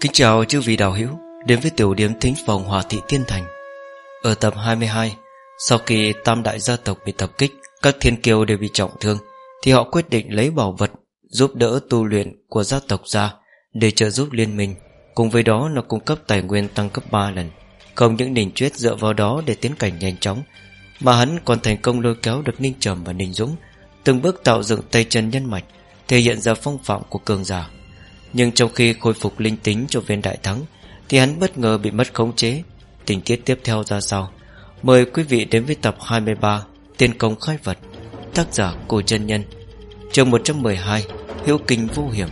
Kính chào chư vị đạo hữu, Đến với tiểu điểm thính phòng Hòa Thị Tiên Thành. Ở tập 22 Sau khi tam đại gia tộc bị tập kích, Các thiên kiêu đều bị trọng thương, Thì họ quyết định lấy bảo vật Giúp đỡ tu luyện của gia tộc ra Để trợ giúp liên minh. Cùng với đó là cung cấp tài nguyên tăng cấp 3 lần. Không những Ninh Chuyết dựa vào đó Để tiến cảnh nhanh chóng, Mà hắn còn thành công lôi kéo được Ninh Trầm và Ninh Dũng, Từng bước tạo dựng tay chân nhân mạch, Thể hiện ra phong phạm của cường giả. Nhưng trong khi khôi phục linh tính cho viên đại thắng, Thì hắn bất ngờ bị mất khống chế. Tình tiết tiếp theo ra sao? Mời quý vị đến với tập 23 Tiên công khai vật, Tác giả Cổ chân Nhân, Chương 112 Hiếu kinh vô hiểm.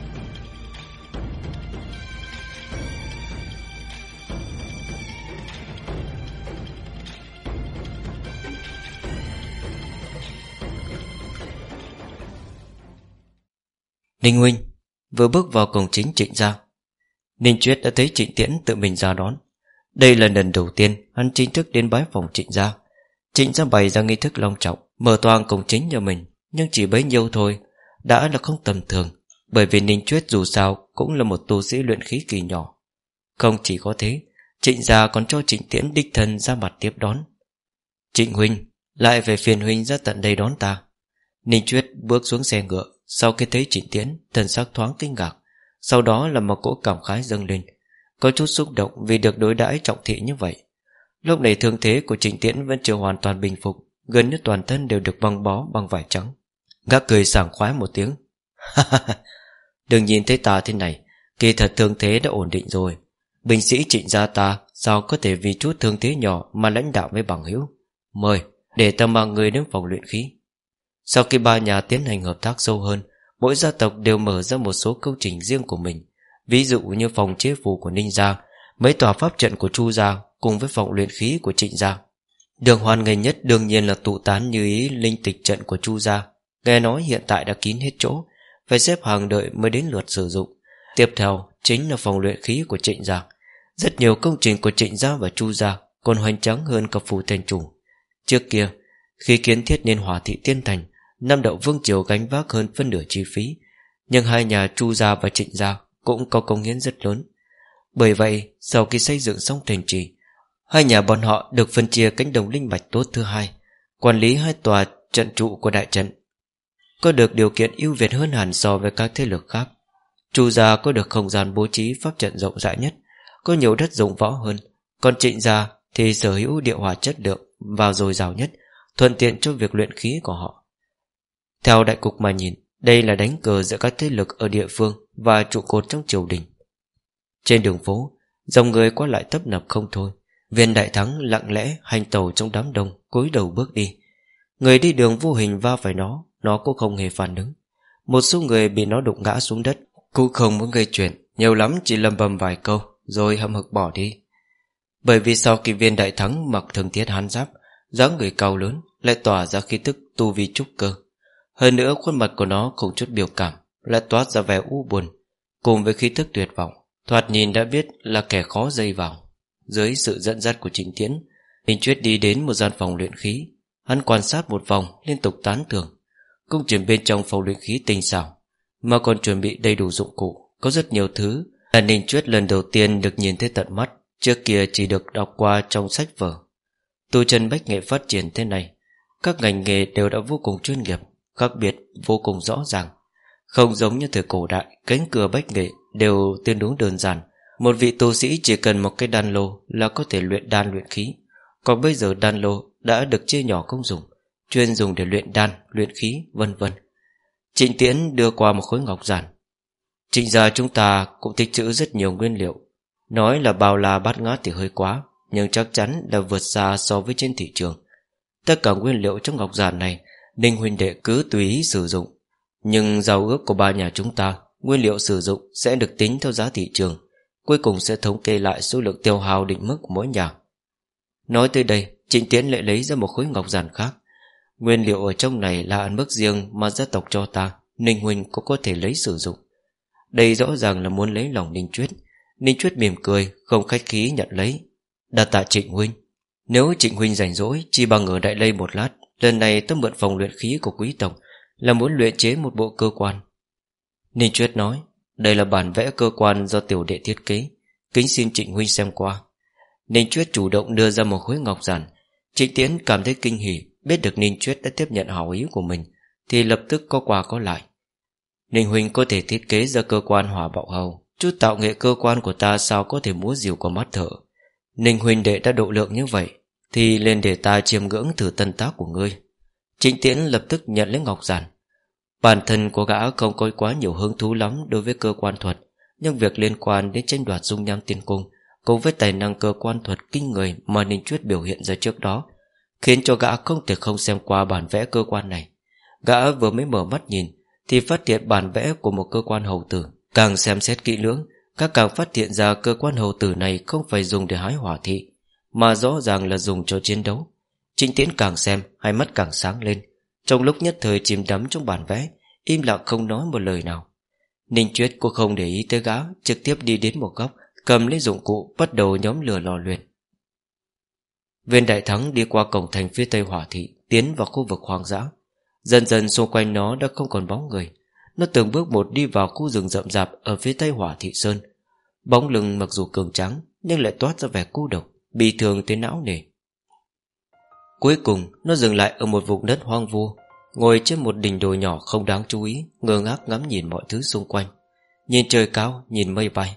Ninh Huynh Vừa bước vào cổng chính trịnh gia. Ninh Chuyết đã thấy trịnh tiễn tự mình ra đón. Đây là lần đầu tiên Hắn chính thức đến bái phòng trịnh gia. Trịnh gia bày ra nghi thức long trọng, Mở toàn cổng chính cho mình, Nhưng chỉ bấy nhiêu thôi, Đã là không tầm thường, Bởi vì Ninh Chuyết dù sao Cũng là một tu sĩ luyện khí kỳ nhỏ. Không chỉ có thế, Trịnh gia còn cho trịnh tiễn đích thân ra mặt tiếp đón. Trịnh Huynh, Lại về phiền Huynh ra tận đây đón ta. Ninh Chuyết bước xuống xe ngựa sau khi thấy Trịnh tiến, Thần sắc thoáng kinh ngạc. Sau đó là một cỗ cảm khái dâng lên. Có chút xúc động vì được đối đãi trọng thị như vậy. Lúc này thương thế của Trịnh Tiễn Vẫn chưa hoàn toàn bình phục, Gần như toàn thân đều được băng bó bằng vải trắng. Gác cười sảng khoái một tiếng. Đừng nhìn thấy ta thế này, Kỳ thật thương thế đã ổn định rồi. Binh sĩ trịnh gia ta Sao có thể vì chút thương thế nhỏ Mà lãnh đạo với bằng hữu? Mời, để ta mang người đến phòng luyện khí sau khi ba nhà tiến hành hợp tác sâu hơn, Mỗi gia tộc đều mở ra một số công trình riêng của mình. Ví dụ như phòng chế phù của Ninh Gia, Mấy tòa pháp trận của Chu Gia Cùng với phòng luyện khí của Trịnh Gia. Đường hoàn ngành nhất đương nhiên là tụ tán như ý Linh tịch trận của Chu Gia. Nghe nói hiện tại đã kín hết chỗ, Phải xếp hàng đợi mới đến lượt sử dụng. Tiếp theo chính là phòng luyện khí của Trịnh Gia. Rất nhiều công trình của Trịnh Gia và Chu Gia Còn hoành tráng hơn cả phù thành chủ. Trước kia, Khi kiến thiết nên hỏa thị tiên thành Nam Đậu Vương Triều gánh vác hơn phân nửa chi phí, Nhưng hai nhà Chu Gia và Trịnh Gia Cũng có công hiến rất lớn. Bởi vậy, sau khi xây dựng xong thành trì, Hai nhà bọn họ được phân chia cánh đồng linh bạch tốt thứ hai, Quản lý hai tòa trận trụ của đại trận. Có được điều kiện ưu việt hơn hẳn so với các thế lực khác, Chu gia có được không gian bố trí pháp trận rộng rãi nhất, Có nhiều đất dụng võ hơn, Còn trịnh gia thì sở hữu địa hòa chất lượng Vào dồi dào nhất, Thuận tiện cho việc luyện khí của họ theo đại cục mà nhìn, Đây là đánh cờ giữa các thế lực ở địa phương Và trụ cột trong triều đình. Trên đường phố, Dòng người qua lại tấp nập không thôi. Viên đại thắng lặng lẽ hành tàu trong đám đông, cúi đầu bước đi. Người đi đường vô hình va phải nó Nó cũng không hề phản ứng. Một số người bị nó đụng ngã xuống đất, Cũng không muốn gây chuyện, Nhiều lắm chỉ lầm bầm vài câu, Rồi hậm hực bỏ đi. Bởi vì sau khi viên đại thắng mặc thường thiết hán giáp, dáng người cao lớn Lại tỏa ra khí tức tu vi trúc cơ hơn nữa, khuôn mặt của nó không chút biểu cảm, Lại toát ra vẻ u buồn, Cùng với khí thức tuyệt vọng. Thoạt nhìn đã biết là kẻ khó dây vào. Dưới sự dẫn dắt của Trịnh Tiễn Ninh Chuyết đi đến một gian phòng luyện khí. Hắn quan sát một vòng, liên tục tán thưởng. Công trình bên trong phòng luyện khí tinh xảo, Mà còn chuẩn bị đầy đủ dụng cụ. Có rất nhiều thứ Là Ninh Chuyết lần đầu tiên được nhìn thấy tận mắt, Trước kia chỉ được đọc qua trong sách vở. Tu chân bách nghệ phát triển thế này, Các ngành nghề đều đã vô cùng chuyên nghiệp khác biệt vô cùng rõ ràng. Không giống như thời cổ đại, cánh cửa bách nghệ đều tương đối đơn giản. Một vị tu sĩ chỉ cần một cái đan lô là có thể luyện đan luyện khí. Còn bây giờ đan lô đã được chia nhỏ công dụng, chuyên dùng để luyện đan, luyện khí, vân vân. Trịnh Tiễn đưa qua một khối ngọc giản. Trịnh gia chúng ta cũng tích trữ rất nhiều nguyên liệu. Nói là bao la bát ngát thì hơi quá, nhưng chắc chắn là vượt xa so với trên thị trường. Tất cả nguyên liệu trong ngọc giản này Ninh huynh đệ cứ tùy ý sử dụng. Nhưng giao ước của ba nhà chúng ta, Nguyên liệu sử dụng sẽ được tính theo giá thị trường. Cuối cùng sẽ thống kê lại số lượng tiêu hao định mức của mỗi nhà. Nói tới đây, Trịnh Tiến lại lấy ra một khối ngọc giản khác. Nguyên liệu ở trong này là ăn mức riêng Mà gia tộc cho ta, Ninh huynh cũng có thể lấy sử dụng. Đây rõ ràng là muốn lấy lòng Ninh Chuyết. Ninh Chuyết mỉm cười, Không khách khí nhận lấy. Đặt tạ Trịnh huynh. Nếu Trịnh huynh rảnh rỗi Chỉ bằng ở đại lây một lát. Lần này tôi mượn phòng luyện khí của quý tổng Là muốn luyện chế một bộ cơ quan. Ninh Chuyết nói, Đây là bản vẽ cơ quan do tiểu đệ thiết kế, Kính xin trịnh huynh xem qua. Ninh Chuyết chủ động đưa ra một khối ngọc giản. Trịnh Tiến cảm thấy kinh hỉ, Biết được Ninh Chuyết đã tiếp nhận hảo ý của mình, Thì lập tức có quà có lại. Ninh huynh có thể thiết kế ra cơ quan hỏa bạo hầu, Chút tạo nghệ cơ quan của ta sao có thể múa diều qua mắt thở Ninh huynh đệ đã độ lượng như vậy thì lên để ta chiêm ngưỡng thử tân tác của ngươi. Trịnh Tiễn lập tức nhận lấy ngọc giản. Bản thân của gã không có quá nhiều hứng thú lắm đối với cơ quan thuật, Nhưng việc liên quan đến tranh đoạt dung nham tiên cung Cùng với tài năng cơ quan thuật kinh người mà Ninh Chuyết biểu hiện ra trước đó Khiến cho gã không thể không xem qua bản vẽ cơ quan này. Gã vừa mới mở mắt nhìn Thì phát hiện bản vẽ của một cơ quan hầu tử. Càng xem xét kỹ lưỡng, Các càng phát hiện ra cơ quan hầu tử này Không phải dùng để hái hỏa thị mà rõ ràng là dùng cho chiến đấu. Trịnh Tiễn càng xem, Hai mắt càng sáng lên. Trong lúc nhất thời chìm đắm trong bản vẽ, Im lặng không nói một lời nào. Ninh Chuyết cũng không để ý tới gã, Trực tiếp đi đến một góc, Cầm lấy dụng cụ, bắt đầu nhóm lửa lò luyện. Viên đại thắng đi qua cổng thành phía tây hỏa thị, Tiến vào khu vực hoang dã. Dần dần xung quanh nó đã không còn bóng người. Nó từng bước một đi vào khu rừng rậm rạp Ở phía tây hỏa thị sơn. Bóng lưng mặc dù cường trắng Nhưng lại toát ra vẻ cô độc. Bị thương tới não nề. Cuối cùng nó dừng lại ở một vùng đất hoang vu Ngồi trên một đỉnh đồi nhỏ không đáng chú ý Ngơ ngác ngắm nhìn mọi thứ xung quanh. Nhìn trời cao, nhìn mây bay.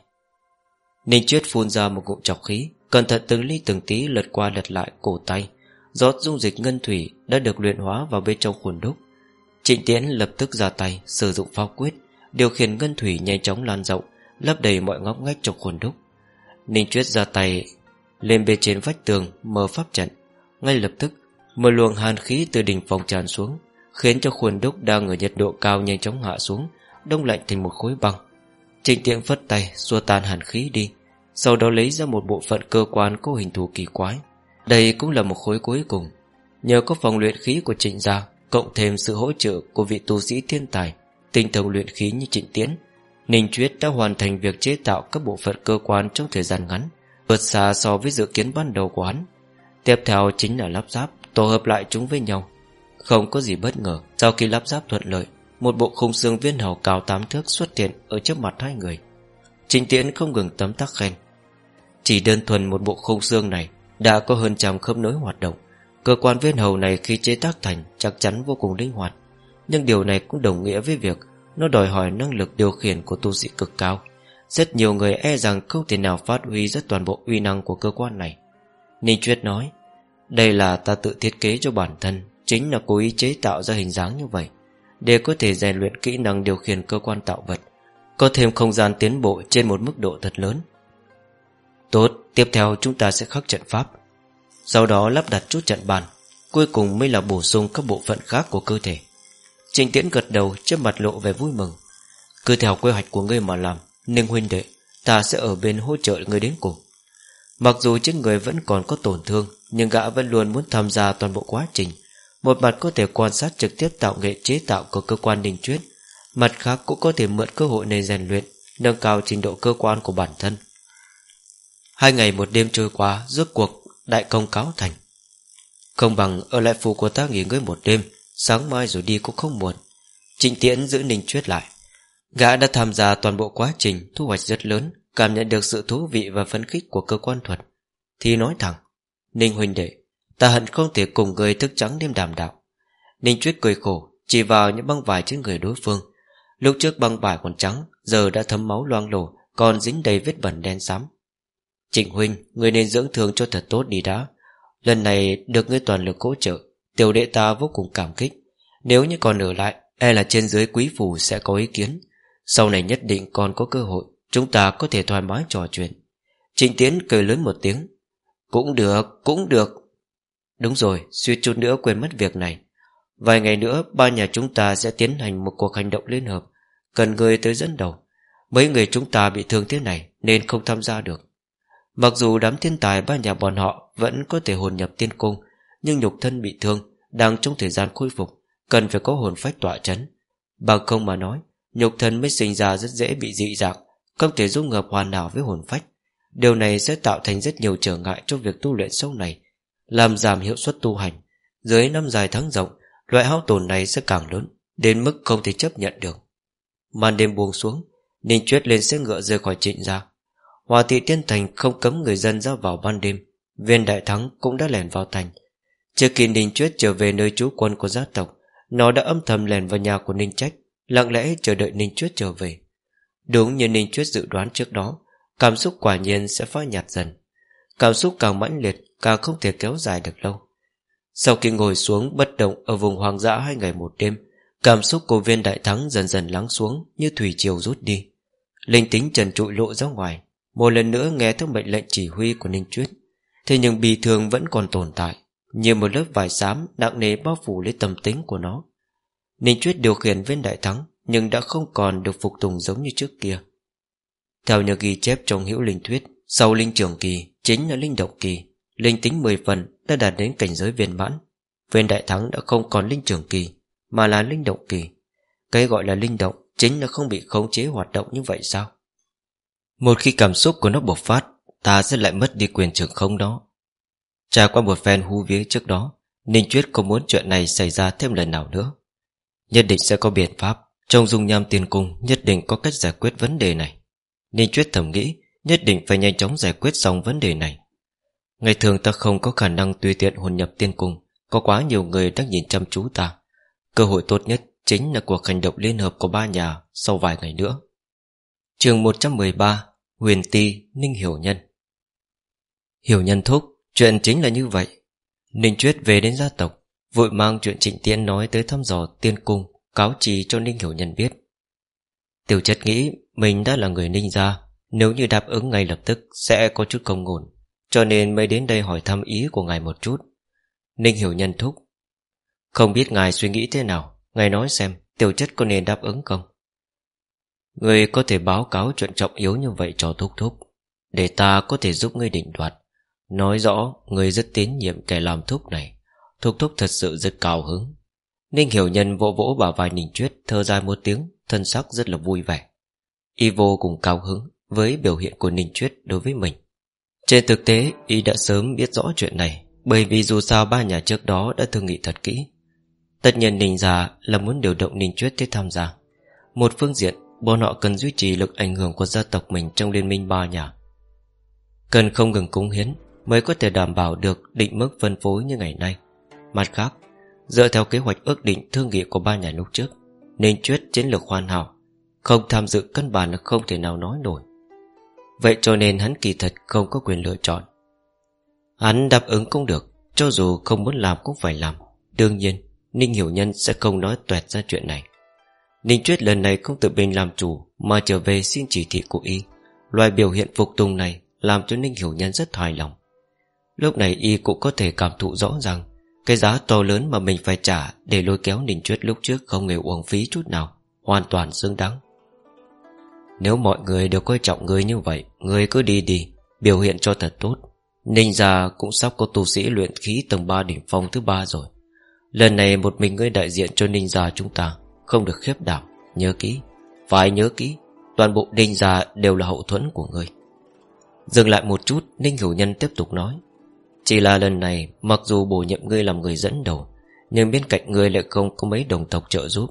Ninh Chuyết phun ra một ngụm chọc khí Cẩn thận từng ly từng tí lật qua lật lại cổ tay. Giọt dung dịch ngân thủy Đã được luyện hóa vào bên trong khuẩn đúc. Trịnh Tiễn lập tức ra tay Sử dụng pháo quyết Điều khiển ngân thủy nhanh chóng lan rộng Lấp đầy mọi ngóc ngách trong khuẩn đúc. Ninh Chuyết ra tay lên bên trên vách tường mở pháp trận. Ngay lập tức, Một luồng hàn khí từ đỉnh phòng tràn xuống, Khiến cho khuôn đúc đang ở nhiệt độ cao nhanh chóng hạ xuống, Đông lạnh thành một khối băng. Trịnh tiện phất tay xua tan hàn khí đi, Sau đó lấy ra một bộ phận cơ quan có hình thù kỳ quái. Đây cũng là một khối cuối cùng. Nhờ có phòng luyện khí của trịnh gia, Cộng thêm sự hỗ trợ của vị tu sĩ thiên tài, Tinh thông luyện khí như trịnh tiến Ninh Chuyết đã hoàn thành việc chế tạo các bộ phận cơ quan trong thời gian ngắn. Vượt xa so với dự kiến ban đầu của hắn. Tiếp theo chính là lắp ráp, Tổ hợp lại chúng với nhau. Không có gì bất ngờ, Sau khi lắp ráp thuận lợi, một bộ khung xương viên hầu cao tám thước xuất hiện Ở trước mặt hai người. Trình tiễn không ngừng tấm tắc khen. Chỉ đơn thuần một bộ khung xương này Đã có hơn trăm khớp nối hoạt động. Cơ quan viên hầu này khi chế tác thành Chắc chắn vô cùng linh hoạt. Nhưng điều này cũng đồng nghĩa với việc Nó đòi hỏi năng lực điều khiển của tu sĩ cực cao. Rất nhiều người e rằng Không thể nào phát huy rất toàn bộ uy năng của cơ quan này. Ninh Chuyết nói Đây là ta tự thiết kế cho bản thân Chính là cố ý chế tạo ra hình dáng như vậy để có thể rèn luyện kỹ năng điều khiển cơ quan tạo vật Có thêm không gian tiến bộ trên một mức độ thật lớn. Tốt, tiếp theo chúng ta sẽ khắc trận pháp Sau đó lắp đặt chút trận bàn Cuối cùng mới là bổ sung các bộ phận khác của cơ thể. Trình tiễn gật đầu trên mặt lộ về vui mừng. Cứ theo quy hoạch của ngươi mà làm Ninh huynh đệ, Ta sẽ ở bên hỗ trợ người đến cùng. Mặc dù trên người vẫn còn có tổn thương, Nhưng gã vẫn luôn muốn tham gia toàn bộ quá trình. Một mặt có thể quan sát trực tiếp tạo nghệ chế tạo của cơ quan đình truyết Mặt khác cũng có thể mượn cơ hội này rèn luyện, Nâng cao trình độ cơ quan của bản thân. Hai ngày một đêm trôi qua, Rốt cuộc đại công cáo thành. Không bằng ở lại phủ của ta nghỉ ngơi một đêm, Sáng mai rồi đi cũng không muộn. Trịnh tiễn giữ ninh chuyết lại. Gã đã tham gia toàn bộ quá trình, Thu hoạch rất lớn, Cảm nhận được sự thú vị và phấn khích của cơ quan thuật. Thì nói thẳng, Ninh huynh đệ, Ta hận không thể cùng người thức trắng đêm đàm đạo. Ninh Chuyết cười khổ, Chỉ vào những băng vải trên người đối phương. Lúc trước băng vải còn trắng, Giờ đã thấm máu loang lổ, Còn dính đầy vết bẩn đen xám. Trịnh Huynh, Người nên dưỡng thương cho thật tốt đi đã. Lần này được ngươi toàn lực hỗ trợ, Tiểu đệ ta vô cùng cảm kích. Nếu như còn ở lại E là trên dưới quý phủ sẽ có ý kiến. Sau này nhất định còn có cơ hội Chúng ta có thể thoải mái trò chuyện. Trịnh Tiến cười lớn một tiếng. Cũng được, cũng được. Đúng rồi, suy chút nữa quên mất việc này. Vài ngày nữa ba nhà chúng ta sẽ tiến hành một cuộc hành động liên hợp Cần người tới dẫn đầu. Mấy người chúng ta bị thương thế này Nên không tham gia được. Mặc dù đám thiên tài ba nhà bọn họ Vẫn có thể hồn nhập tiên cung Nhưng nhục thân bị thương Đang trong thời gian khôi phục Cần phải có hồn phách tỏa chấn. Bằng không mà nói Nhục thân mới sinh ra rất dễ bị dị dạng, Không thể dung hợp hoàn hảo với hồn phách. Điều này sẽ tạo thành rất nhiều trở ngại Trong việc tu luyện sau này, làm giảm hiệu suất tu hành. Dưới năm dài tháng rộng, loại hao tổn này sẽ càng lớn, đến mức không thể chấp nhận được. Màn đêm buông xuống, ninh chuyết lên xe ngựa rời khỏi trịnh ra Hòa thị tiên thành không cấm người dân ra vào ban đêm, Viên đại thắng cũng đã lèn vào thành. Trước khi Ninh Chuyết trở về nơi trú quân của gia tộc, Nó đã âm thầm lèn vào nhà của Ninh Trách. Lặng lẽ chờ đợi Ninh Chuyết trở về. Đúng như Ninh Chuyết dự đoán trước đó, Cảm xúc quả nhiên sẽ phai nhạt dần. Cảm xúc càng mãnh liệt, Càng không thể kéo dài được lâu. Sau khi ngồi xuống bất động Ở vùng hoang dã hai ngày một đêm, Cảm xúc của viên đại thắng dần dần lắng xuống Như thủy triều rút đi. Linh tính trần trụi lộ ra ngoài, Một lần nữa nghe theo mệnh lệnh chỉ huy của Ninh Chuyết. Thế nhưng bì thường vẫn còn tồn tại, Như một lớp vải xám nặng nề bao phủ lấy tâm tính của nó. Ninh Chuyết điều khiển viên đại thắng, Nhưng đã không còn được phục tùng giống như trước kia. Theo như ghi chép trong hữu linh thuyết, Sau linh trưởng kỳ, Chính là linh động kỳ, Linh tính 10 phần đã đạt đến cảnh giới viên mãn. Viên đại thắng đã không còn linh trưởng kỳ, Mà là linh động kỳ. Cái gọi là linh động Chính là không bị khống chế hoạt động như vậy sao? Một khi cảm xúc của nó bộc phát, Ta sẽ lại mất đi quyền trưởng không đó. Trải qua một phen hú vía trước đó, Ninh Chuyết không muốn chuyện này xảy ra thêm lần nào nữa. Nhất định sẽ có biện pháp. Trong dung nham tiền cung, Nhất định có cách giải quyết vấn đề này. Ninh Chuyết thầm nghĩ, Nhất định phải nhanh chóng giải quyết xong vấn đề này. Ngày thường ta không có khả năng tùy tiện hồn nhập tiên cung. Có quá nhiều người đang nhìn chăm chú ta. Cơ hội tốt nhất Chính là cuộc hành động liên hợp của ba nhà Sau vài ngày nữa. Trường 113 Huyền Ti, Ninh Hiểu Nhân. Hiểu Nhân thúc, Chuyện chính là như vậy. Ninh Chuyết về đến gia tộc. Vội mang chuyện trịnh tiên nói tới thăm dò tiên cung, Cáo trì cho Ninh Hiểu Nhân biết. Tiểu chất nghĩ Mình đã là người Ninh gia, Nếu như đáp ứng ngay lập tức Sẽ có chút công ổn, Cho nên mới đến đây hỏi thăm ý của ngài một chút. Ninh Hiểu Nhân thúc, Không biết ngài suy nghĩ thế nào, Ngài nói xem tiểu chất có nên đáp ứng không? Người có thể báo cáo chuyện trọng yếu như vậy cho thúc thúc, Để ta có thể giúp ngươi định đoạt. Nói rõ, Người rất tín nhiệm kẻ làm thúc này Thúc thúc thật sự rất cao hứng. Ninh hiểu nhân vỗ vỗ bảo vai Ninh Chuyết Thơ dài một tiếng, Thân sắc rất là vui vẻ. Y vô cùng cao hứng Với biểu hiện của Ninh Chuyết đối với mình. Trên thực tế, Y đã sớm biết rõ chuyện này, Bởi vì dù sao ba nhà trước đó đã thương nghị thật kỹ. Tất nhiên Ninh già là muốn điều động Ninh Chuyết tới tham gia. Một phương diện, Bọn họ cần duy trì lực ảnh hưởng của gia tộc mình Trong liên minh ba nhà. Cần không ngừng cống hiến Mới có thể đảm bảo được định mức phân phối như ngày nay. Mặt khác, Dựa theo kế hoạch ước định thương nghị của ba nhà lúc trước Ninh Chuyết chiến lược hoàn hảo, Không tham dự căn bản là không thể nào nói nổi. Vậy cho nên hắn kỳ thật không có quyền lựa chọn. Hắn đáp ứng cũng được, Cho dù không muốn làm cũng phải làm. Đương nhiên, Ninh Hiểu Nhân sẽ không nói tuẹt ra chuyện này. Ninh Chuyết lần này không tự mình làm chủ, Mà trở về xin chỉ thị của y. Loại biểu hiện phục tùng này Làm cho Ninh Hiểu Nhân rất hài lòng. Lúc này y cũng có thể cảm thụ rõ ràng cái giá to lớn mà mình phải trả Để lôi kéo Ninh Chuyết lúc trước Không hề uổng phí chút nào, Hoàn toàn xứng đáng. Nếu mọi người đều coi trọng người như vậy Người cứ đi đi, Biểu hiện cho thật tốt. Ninh gia cũng sắp có tu sĩ luyện khí tầng 3 đỉnh phong thứ ba rồi. Lần này một mình ngươi đại diện cho ninh gia chúng ta, Không được khiếp đảm Nhớ kỹ, Phải nhớ kỹ, Toàn bộ ninh gia đều là hậu thuẫn của ngươi. Dừng lại một chút, Ninh hữu Nhân tiếp tục nói. Chỉ là lần này, Mặc dù bổ nhiệm ngươi làm người dẫn đầu, Nhưng bên cạnh ngươi lại không có mấy đồng tộc trợ giúp.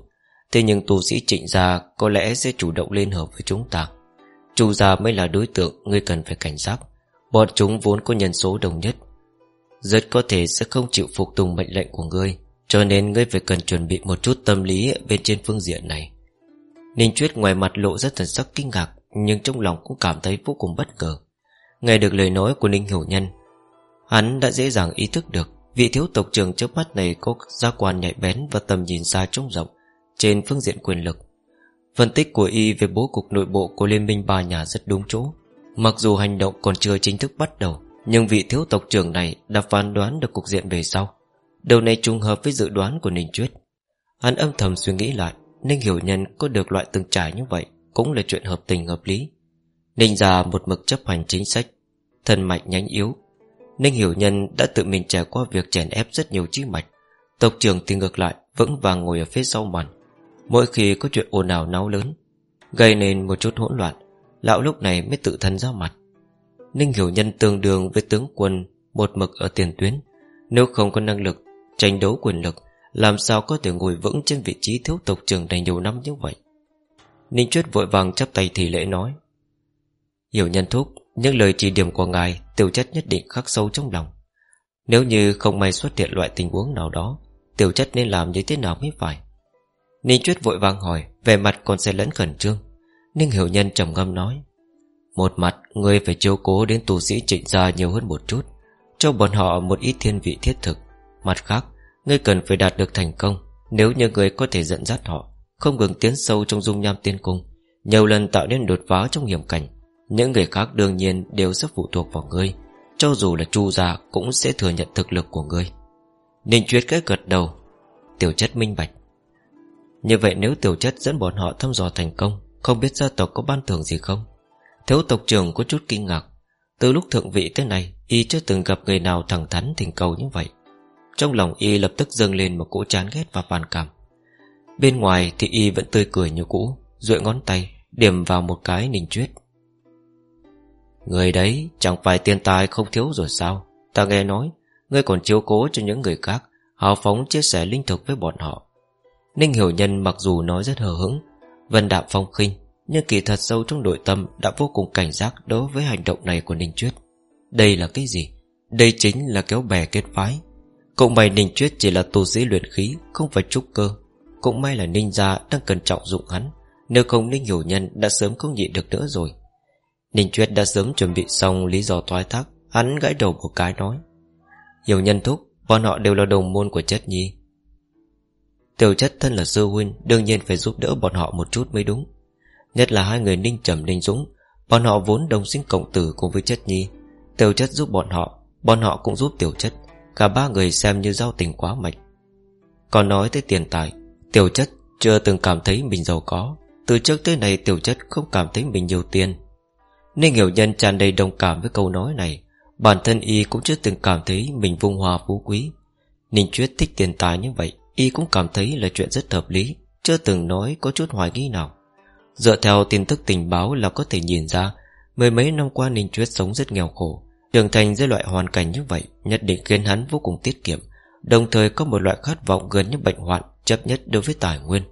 Thế nhưng tu sĩ trịnh gia Có lẽ sẽ chủ động liên hợp với chúng ta. Chu gia mới là đối tượng Ngươi cần phải cảnh giác. Bọn chúng vốn có nhân số đồng nhất, Rất có thể sẽ không chịu phục tùng mệnh lệnh của ngươi, cho nên ngươi phải cần chuẩn bị một chút tâm lý Bên trên phương diện này. Ninh Chuyết ngoài mặt lộ rất thần sắc kinh ngạc, Nhưng trong lòng cũng cảm thấy vô cùng bất ngờ. Nghe được lời nói của Ninh Hiểu Nhân Hắn đã dễ dàng ý thức được, Vị thiếu tộc trưởng trước mắt này Có gia quan nhạy bén và tầm nhìn xa trông rộng Trên phương diện quyền lực. Phân tích của y về bố cục nội bộ Của Liên minh ba nhà rất đúng chỗ. Mặc dù hành động còn chưa chính thức bắt đầu, Nhưng vị thiếu tộc trưởng này Đã phán đoán được cục diện về sau. Điều này trùng hợp với dự đoán của Ninh Chuyết Hắn âm thầm suy nghĩ lại, Ninh Hiểu Nhân có được loại từng trải như vậy Cũng là chuyện hợp tình hợp lý. Ninh già một mực chấp hành chính sách, Thân mạnh nhánh yếu Ninh Hiểu Nhân đã tự mình trải qua việc chèn ép rất nhiều chi mạch. Tộc trưởng thì ngược lại, Vững vàng ngồi ở phía sau màn. Mỗi khi có chuyện ồn ào náo lớn, Gây nên một chút hỗn loạn, Lão lúc này mới tự thân ra mặt. Ninh Hiểu Nhân tương đương với tướng quân Một mực ở tiền tuyến. Nếu không có năng lực, Tranh đấu quyền lực, Làm sao có thể ngồi vững trên vị trí thiếu tộc trưởng này nhiều năm như vậy? Ninh Chuyết vội vàng chắp tay thì lễ nói. Hiểu nhân thúc những lời chỉ điểm của ngài, Tiểu chất nhất định khắc sâu trong lòng. Nếu như không may xuất hiện loại tình huống nào đó, Tiểu chất nên làm như thế nào mới phải? Ninh Chuyết vội vàng hỏi Về mặt còn sẽ lẫn khẩn trương. Ninh Hiểu Nhân trầm ngâm nói, Một mặt, người phải chiếu cố đến tù sĩ trịnh gia nhiều hơn một chút, Cho bọn họ một ít thiên vị thiết thực. Mặt khác, Ngươi cần phải đạt được thành công, Nếu như người có thể dẫn dắt họ, Không ngừng tiến sâu trong dung nham tiên cung, Nhiều lần tạo nên đột phá trong hiểm cảnh. Những người khác đương nhiên đều sẽ phụ thuộc vào ngươi, Cho dù là chu gia Cũng sẽ thừa nhận thực lực của ngươi. Ninh Chuyết cái gật đầu. Tiểu chất minh bạch. Như vậy nếu tiểu chất dẫn bọn họ thăm dò thành công, Không biết gia tộc có ban thưởng gì không? Thiếu tộc trưởng có chút kinh ngạc. Từ lúc thượng vị tới nay, Y chưa từng gặp người nào thẳng thắn thỉnh cầu như vậy. Trong lòng Y lập tức dâng lên một cỗ chán ghét và phản cảm. Bên ngoài thì Y vẫn tươi cười như cũ, duỗi ngón tay, Điểm vào một cái ninh chuyết. Người đấy chẳng phải tiền tài không thiếu rồi sao? Ta nghe nói, Ngươi còn chiếu cố cho những người khác, Hào phóng chia sẻ linh thực với bọn họ. Ninh Hiểu Nhân mặc dù nói rất hờ hững, Vân Đạm Phong khinh, Nhưng kỳ thật sâu trong nội tâm Đã vô cùng cảnh giác đối với hành động này của Ninh Chuyết Đây là cái gì? Đây chính là kéo bè kết phái. Cũng may Ninh Chuyết chỉ là tu sĩ luyện khí, Không phải trúc cơ. Cũng may là Ninh Gia đang cẩn trọng dụng hắn, Nếu không Ninh Hiểu Nhân đã sớm không nhịn được nữa rồi. Ninh Chuyết đã sớm chuẩn bị xong lý do thoái thác, Hắn gãi đầu một cái nói. Hiểu Nhân thúc, Bọn họ đều là đồng môn của chất nhi. Tiểu chất thân là sư huynh, Đương nhiên phải giúp đỡ bọn họ một chút mới đúng. Nhất là hai người Ninh Trầm, Ninh Dũng, Bọn họ vốn đồng sinh cộng tử cùng với chất nhi. Tiểu chất giúp bọn họ Bọn họ cũng giúp tiểu chất. Cả ba người xem như giao tình quá mạnh Còn nói tới tiền tài Tiểu chất chưa từng cảm thấy mình giàu có. Từ trước tới nay tiểu chất không cảm thấy mình nhiều tiền. Ninh hiểu nhân tràn đầy đồng cảm với câu nói này. Bản thân y cũng chưa từng cảm thấy Mình vung hòa phú quý. Ninh Chuyết thích tiền tài như vậy, Y cũng cảm thấy là chuyện rất hợp lý, Chưa từng nói có chút hoài nghi nào. Dựa theo tin tức tình báo là có thể nhìn ra, Mười mấy năm qua Ninh Chuyết sống rất nghèo khổ, Trưởng thành dưới loại hoàn cảnh như vậy Nhất định khiến hắn vô cùng tiết kiệm, Đồng thời có một loại khát vọng gần như bệnh hoạn Chấp nhất đối với tài nguyên.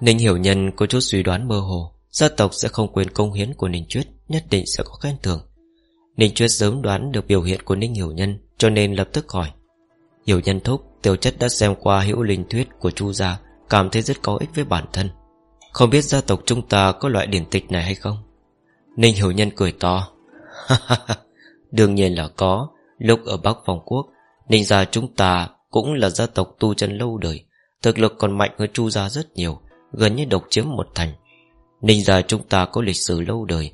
Ninh Hiểu Nhân có chút suy đoán mơ hồ. Gia tộc sẽ không quên công hiến của Ninh Chuyết, Nhất định sẽ có khen thưởng. Ninh Chuyết sớm đoán được biểu hiện của Ninh Hiểu Nhân, Cho nên lập tức hỏi. Hiểu Nhân thúc, Tiểu chất đã xem qua hữu linh thuyết của Chu gia, Cảm thấy rất có ích với bản thân. Không biết gia tộc chúng ta có loại điển tịch này hay không? Ninh Hiểu Nhân cười to. Đương nhiên là có. Lúc ở Bắc Phòng Quốc, Ninh gia chúng ta cũng là gia tộc tu chân lâu đời, Thực lực còn mạnh hơn Chu gia rất nhiều, Gần như độc chiếm một thành. Ninh gia chúng ta có lịch sử lâu đời,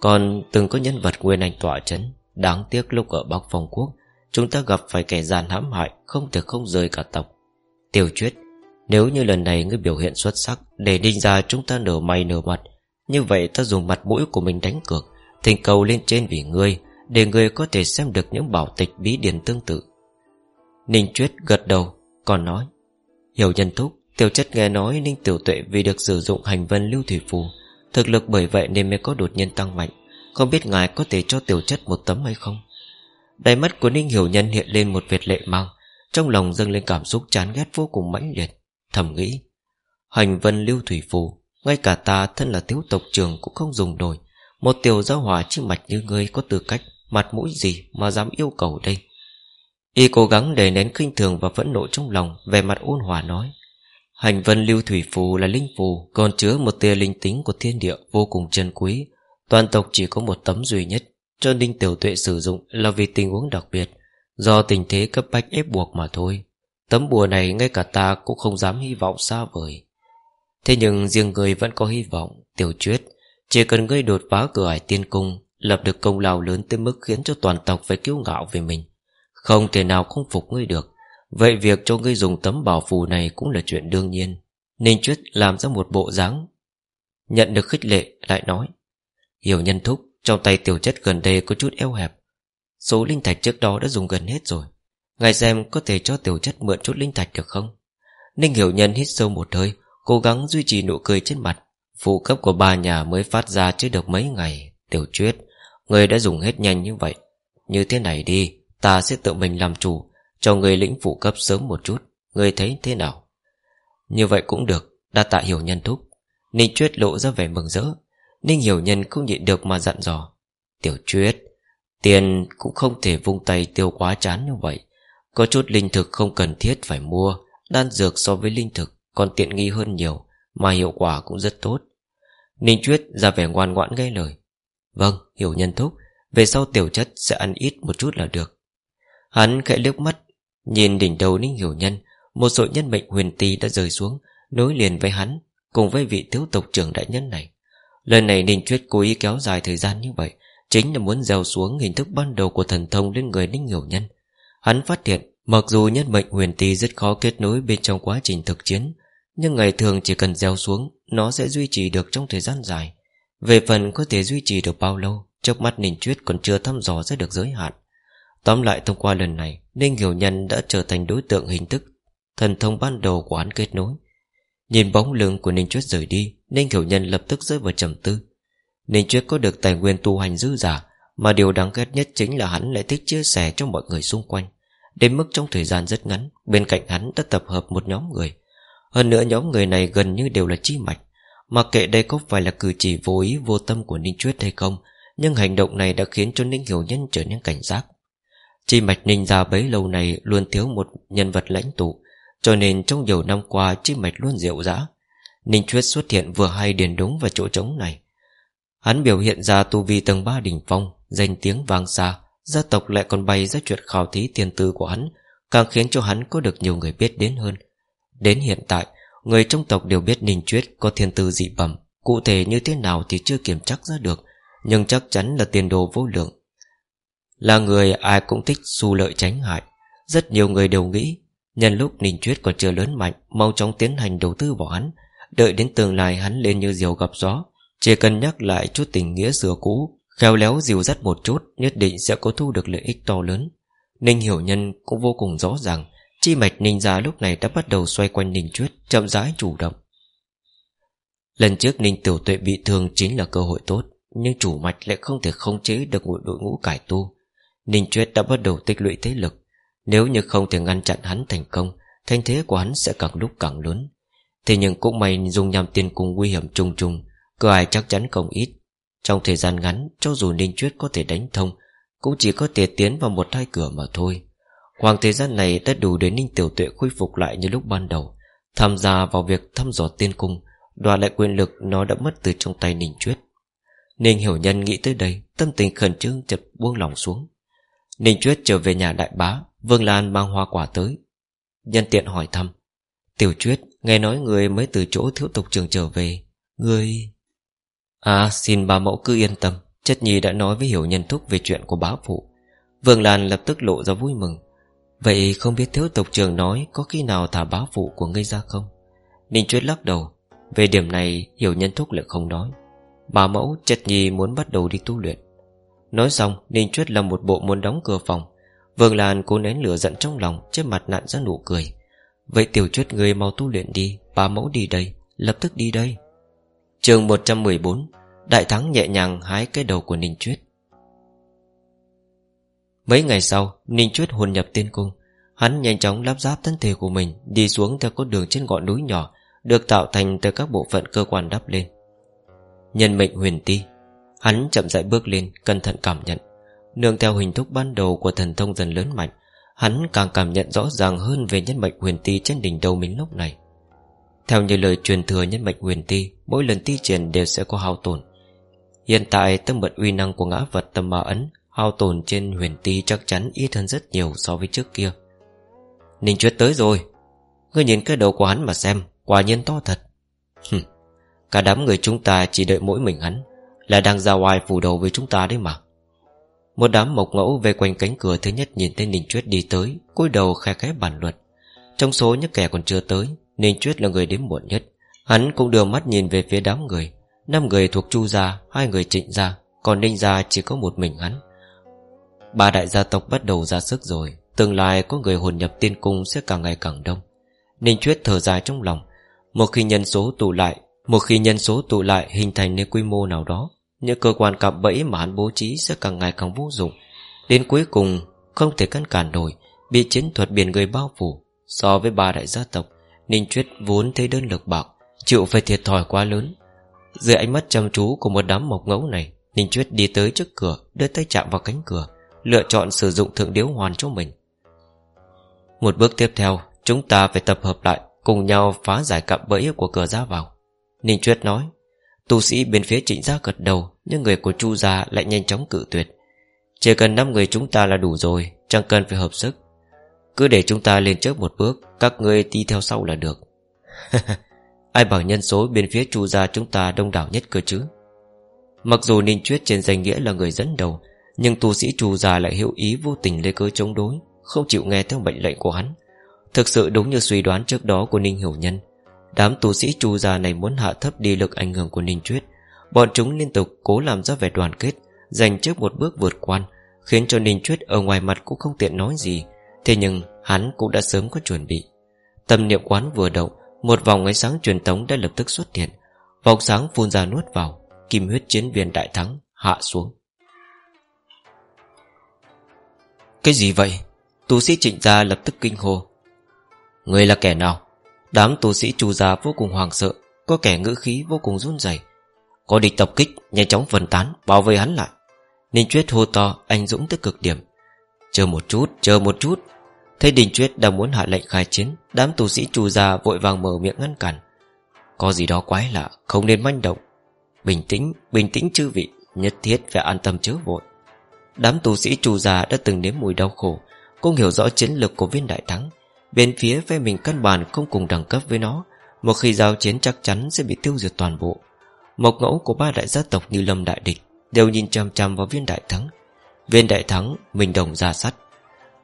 còn từng có nhân vật nguyên anh tỏa chấn, Đáng tiếc lúc ở Bắc Phong Quốc, Chúng ta gặp phải kẻ gian hãm hại, Không thể không rời cả tộc. Tiêu chuyết, Nếu như lần này ngươi biểu hiện xuất sắc Để ninh gia chúng ta nở mày nở mặt, Như vậy ta dùng mặt mũi của mình đánh cược, Thỉnh cầu lên trên vì ngươi, Để ngươi có thể xem được những bảo tịch bí điển tương tự. Ninh Chuyết gật đầu, Còn nói, Hiểu nhân thúc Tiểu chất nghe nói Ninh Tiểu Tuệ vì được sử dụng hành vân lưu thủy phù, Thực lực bởi vậy nên mới có đột nhiên tăng mạnh. Không biết ngài có thể cho tiểu chất một tấm hay không? Đáy mắt của Ninh Hiểu Nhân hiện lên một việt lệ mang, Trong lòng dâng lên cảm xúc chán ghét vô cùng mãnh liệt, Thầm nghĩ, Hành vân lưu thủy phù, Ngay cả ta thân là thiếu tộc trường cũng không dùng nổi. Một tiểu giáo hỏa chi mạch như ngươi có tư cách, Mặt mũi gì mà dám yêu cầu đây? Y cố gắng để nén khinh thường và phẫn nộ trong lòng Về mặt ôn hòa nói Hành vân lưu thủy phù là linh phù, Còn chứa một tia linh tính của thiên địa Vô cùng chân quý. Toàn tộc chỉ có một tấm duy nhất, Cho Ninh Tiểu Tuệ sử dụng là vì tình huống đặc biệt, Do tình thế cấp bách ép buộc mà thôi. Tấm bùa này ngay cả ta cũng không dám hy vọng xa vời. Thế nhưng riêng người vẫn có hy vọng, Tiểu Chuyết. Chỉ cần ngươi đột phá cửa ải tiên cung, Lập được công lao lớn tới mức khiến cho toàn tộc phải kiêu ngạo về mình. Không thể nào không phục ngươi được. Vậy việc cho ngươi dùng tấm bảo phù này Cũng là chuyện đương nhiên Ninh Chuyết làm ra một bộ dáng. Nhận được khích lệ, lại nói, Hiểu nhân thúc, Trong tay tiểu chất gần đây có chút eo hẹp. Số linh thạch trước đó đã dùng gần hết rồi. Ngài xem có thể cho tiểu chất mượn chút linh thạch được không? Ninh hiểu nhân hít sâu một hơi, Cố gắng duy trì nụ cười trên mặt. Phụ cấp của ba nhà mới phát ra chưa được mấy ngày, Tiểu chuyết. Người đã dùng hết nhanh như vậy. Như thế này đi, Ta sẽ tự mình làm chủ cho người lĩnh phụ cấp sớm một chút. Người thấy thế nào? Như vậy cũng được Đa tạ hiểu nhân thúc. Ninh Chuyết lộ ra vẻ mừng rỡ. Ninh hiểu nhân không nhịn được mà dặn dò. Tiểu Chuyết Tiền cũng không thể vung tay tiêu quá chán như vậy. Có chút linh thực không cần thiết phải mua Đan dược so với linh thực Còn tiện nghi hơn nhiều Mà hiệu quả cũng rất tốt. Ninh Chuyết ra vẻ ngoan ngoãn gây lời. Vâng, hiểu nhân thúc Về sau tiểu chất sẽ ăn ít một chút là được. Hắn khẽ liếc mắt Nhìn đỉnh đầu Ninh Hiểu Nhân, Một sợi nhân mệnh huyền tì đã rơi xuống, Nối liền với hắn, Cùng với vị thiếu tộc trưởng đại nhân này. Lần này Ninh Chuyết cố ý kéo dài thời gian như vậy, Chính là muốn gieo xuống hình thức ban đầu của thần thông lên người Ninh Hiểu Nhân. Hắn phát hiện, Mặc dù nhân mệnh huyền tì rất khó kết nối bên trong quá trình thực chiến, Nhưng ngày thường chỉ cần gieo xuống, Nó sẽ duy trì được trong thời gian dài. Về phần có thể duy trì được bao lâu, Trước mắt Ninh Chuyết còn chưa thăm dò ra được giới hạn. Tóm lại thông qua lần này Ninh Hiểu Nhân đã trở thành đối tượng hình thức, Thần thông ban đầu của hắn kết nối. Nhìn bóng lưng của Ninh Chuyết rời đi Ninh Hiểu Nhân lập tức rơi vào trầm tư. Ninh Chuyết có được tài nguyên tu hành dư giả, Mà điều đáng ghét nhất chính là hắn lại thích chia sẻ cho mọi người xung quanh. Đến mức trong thời gian rất ngắn, Bên cạnh hắn đã tập hợp một nhóm người. Hơn nữa nhóm người này gần như đều là chi mạch, mà kệ đây có phải là cử chỉ vô ý vô tâm của Ninh Chuyết hay không, Nhưng hành động này đã khiến cho Ninh Hiểu Nhân trở nên cảnh giác. Chi mạch ninh gia bấy lâu này Luôn thiếu một nhân vật lãnh tụ, Cho nên trong nhiều năm qua Chi mạch luôn rượu dã. Ninh Chuyết xuất hiện vừa hay điền đúng vào chỗ trống này. Hắn biểu hiện ra tu vi tầng 3 đỉnh phong, Danh tiếng vang xa, Gia tộc lại còn bày ra chuyện khảo thí tiền tư của hắn, Càng khiến cho hắn có được nhiều người biết đến hơn. Đến hiện tại, Người trong tộc đều biết Ninh Chuyết có thiên tư dị bẩm, Cụ thể như thế nào thì chưa kiểm chắc ra được, Nhưng chắc chắn là tiền đồ vô lượng là người ai cũng thích xu lợi tránh hại. Rất nhiều người đều nghĩ, Nhân lúc Ninh Chuyết còn chưa lớn mạnh, Mau chóng tiến hành đầu tư vào hắn. Đợi đến tương lai hắn lên như diều gặp gió, Chỉ cần nhắc lại chút tình nghĩa xưa cũ, Khéo léo dìu dắt một chút, Nhất định sẽ có thu được lợi ích to lớn. Ninh Hiểu Nhân cũng vô cùng rõ ràng, Chi mạch Ninh gia lúc này đã bắt đầu xoay quanh Ninh Chuyết Chậm rãi chủ động. Lần trước Ninh Tiểu Tuệ bị thương chính là cơ hội tốt, Nhưng chủ mạch lại không thể không chế được một đội ngũ cải tu. Ninh Chuyết đã bắt đầu tích lũy thế lực. Nếu như không thể ngăn chặn hắn thành công, Thanh thế của hắn sẽ càng lúc càng lớn. Thế nhưng cũng may dùng nhằm tiền cung nguy hiểm trùng trùng, Cơ ai chắc chắn không ít. Trong thời gian ngắn, Cho dù Ninh Chuyết có thể đánh thông, Cũng chỉ có thể tiến vào một hai cửa mà thôi. Khoảng thời gian này đã đủ để Ninh Tiểu Tuệ khôi phục lại như lúc ban đầu. Tham gia vào việc thăm dò tiên cung, Đoạt lại quyền lực nó đã mất từ trong tay Ninh Chuyết. Ninh Hiểu Nhân nghĩ tới đây, Tâm tình khẩn trương chật buông lòng xuống. Ninh Chuyết trở về nhà đại bá, Vương Lan mang hoa quả tới. Nhân tiện hỏi thăm, Tiểu Chuyết nghe nói người mới từ chỗ thiếu tục trường trở về, Người À xin bà mẫu cứ yên tâm, Chất nhi đã nói với hiểu nhân thúc về chuyện của bá phụ. Vương Lan lập tức lộ ra vui mừng. Vậy không biết thiếu tộc trường nói Có khi nào thả bá phụ của ngươi ra không? Ninh Chuyết lắc đầu. Về điểm này, hiểu nhân thúc lại không nói. Bà mẫu chất nhi muốn bắt đầu đi tu luyện. Nói xong, Ninh Chuyết là một bộ muốn đóng cửa phòng. Vương Lan cố nén lửa giận trong lòng, Trên mặt nặn ra nụ cười. Vậy tiểu chuyết, người mau tu luyện đi Ba mẫu đi đây, Lập tức đi đây. Chương 114 Đại thắng nhẹ nhàng hái cái đầu của Ninh Chuyết. Mấy ngày sau, Ninh Chuyết hồn nhập tiên cung. Hắn nhanh chóng lắp ráp thân thể của mình, Đi xuống theo con đường trên ngọn núi nhỏ, Được tạo thành từ các bộ phận cơ quan đắp lên. Nhân mệnh huyền ti Hắn chậm rãi bước lên Cẩn thận cảm nhận. Nương theo hình thức ban đầu của thần thông dần lớn mạnh Hắn càng cảm nhận rõ ràng hơn Về nhân mệnh huyền ti trên đỉnh đầu mình lúc này. Theo như lời truyền thừa nhân mệnh huyền ti Mỗi lần ti triển đều sẽ có hao tổn. Hiện tại tâm mật uy năng của ngã vật tâm ma ấn Hao tổn trên huyền ti chắc chắn ít hơn rất nhiều so với trước kia. Ninh Chuyết tới rồi. Ngươi nhìn cái đầu của hắn mà xem Quả nhiên to thật. Hừm, Cả đám người chúng ta chỉ đợi mỗi mình hắn là đang ra ngoài phủ đầu với chúng ta đấy mà. Một đám mộc ngẫu về quanh cánh cửa Thứ nhất nhìn thấy Ninh Chuyết đi tới, cúi đầu khe khẽ bản luận. Trong số những kẻ còn chưa tới, Ninh Chuyết là người đến muộn nhất. Hắn cũng đưa mắt nhìn về phía đám người. Năm người thuộc Chu gia, Hai người trịnh gia, Còn Ninh gia chỉ có một mình hắn. Ba đại gia tộc bắt đầu ra sức rồi, Tương lai có người hồn nhập tiên cung Sẽ càng ngày càng đông. Ninh Chuyết thở dài trong lòng. Một khi nhân số tụ lại, một khi nhân số tụ lại hình thành nên quy mô nào đó những cơ quan cạm bẫy mà hắn bố trí Sẽ càng ngày càng vô dụng. Đến cuối cùng, không thể ngăn cản nổi, Bị chiến thuật biển người bao phủ. So với ba đại gia tộc, Ninh Chuyết vốn thấy đơn lực bạc Chịu phải thiệt thòi quá lớn. Dưới ánh mắt chăm chú của một đám mộc ngẫu này, Ninh Chuyết đi tới trước cửa, Đưa tay chạm vào cánh cửa, Lựa chọn sử dụng thượng điếu hoàn cho mình. Một bước tiếp theo, Chúng ta phải tập hợp lại, Cùng nhau phá giải cạm bẫy của cửa ra vào. Ninh Chuyết nói Tu sĩ bên phía trịnh gia gật đầu, Nhưng người của Chu gia lại nhanh chóng cự tuyệt. Chỉ cần 5 người chúng ta là đủ rồi, Chẳng cần phải hợp sức. Cứ để chúng ta lên trước một bước, Các người đi theo sau là được. Ai bảo nhân số bên phía Chu gia chúng ta đông đảo nhất cơ chứ? Mặc dù Ninh Chuyết trên danh nghĩa là người dẫn đầu, Nhưng tu sĩ Chu gia lại hiểu ý vô tình lấy cơ chống đối, Không chịu nghe theo mệnh lệnh của hắn. Thực sự đúng như suy đoán trước đó của Ninh Hiểu Nhân. Đám tu sĩ Chu gia này muốn hạ thấp đi lực ảnh hưởng của Ninh Chuyết Bọn chúng liên tục cố làm ra vẻ đoàn kết, Giành trước một bước vượt quan Khiến cho Ninh Chuyết ở ngoài mặt cũng không tiện nói gì. Thế nhưng, hắn cũng đã sớm có chuẩn bị. Tâm niệm quán vừa động, Một vòng ánh sáng truyền tống đã lập tức xuất hiện. Vòng sáng phun ra nuốt vào, Kim huyết chiến viên đại thắng hạ xuống. Cái gì vậy? Tu sĩ trịnh gia lập tức kinh hô. Người là kẻ nào? Đám tu sĩ chu gia vô cùng hoàng sợ Có kẻ ngữ khí vô cùng run rẩy. Có địch tập kích Nhanh chóng phân tán Bảo vệ hắn lại. Ninh Chuyết hô to anh dũng tới cực điểm. Chờ một chút Chờ một chút. Thấy Đình Chuyết đang muốn hạ lệnh khai chiến Đám tu sĩ chu gia vội vàng mở miệng ngăn cản. Có gì đó quái lạ Không nên manh động. Bình tĩnh, bình tĩnh chư vị Nhất thiết phải an tâm chớ vội. Đám tu sĩ chu gia đã từng nếm mùi đau khổ Cũng hiểu rõ chiến lược của viên đại thắng. Bên phía phe mình căn bản không cùng đẳng cấp với nó Một khi giao chiến chắc chắn sẽ bị tiêu diệt toàn bộ. Mộc ngẫu của ba đại gia tộc như lâm đại địch Đều nhìn chăm chăm vào viên đại thắng. Viên đại thắng mình đồng ra sắt.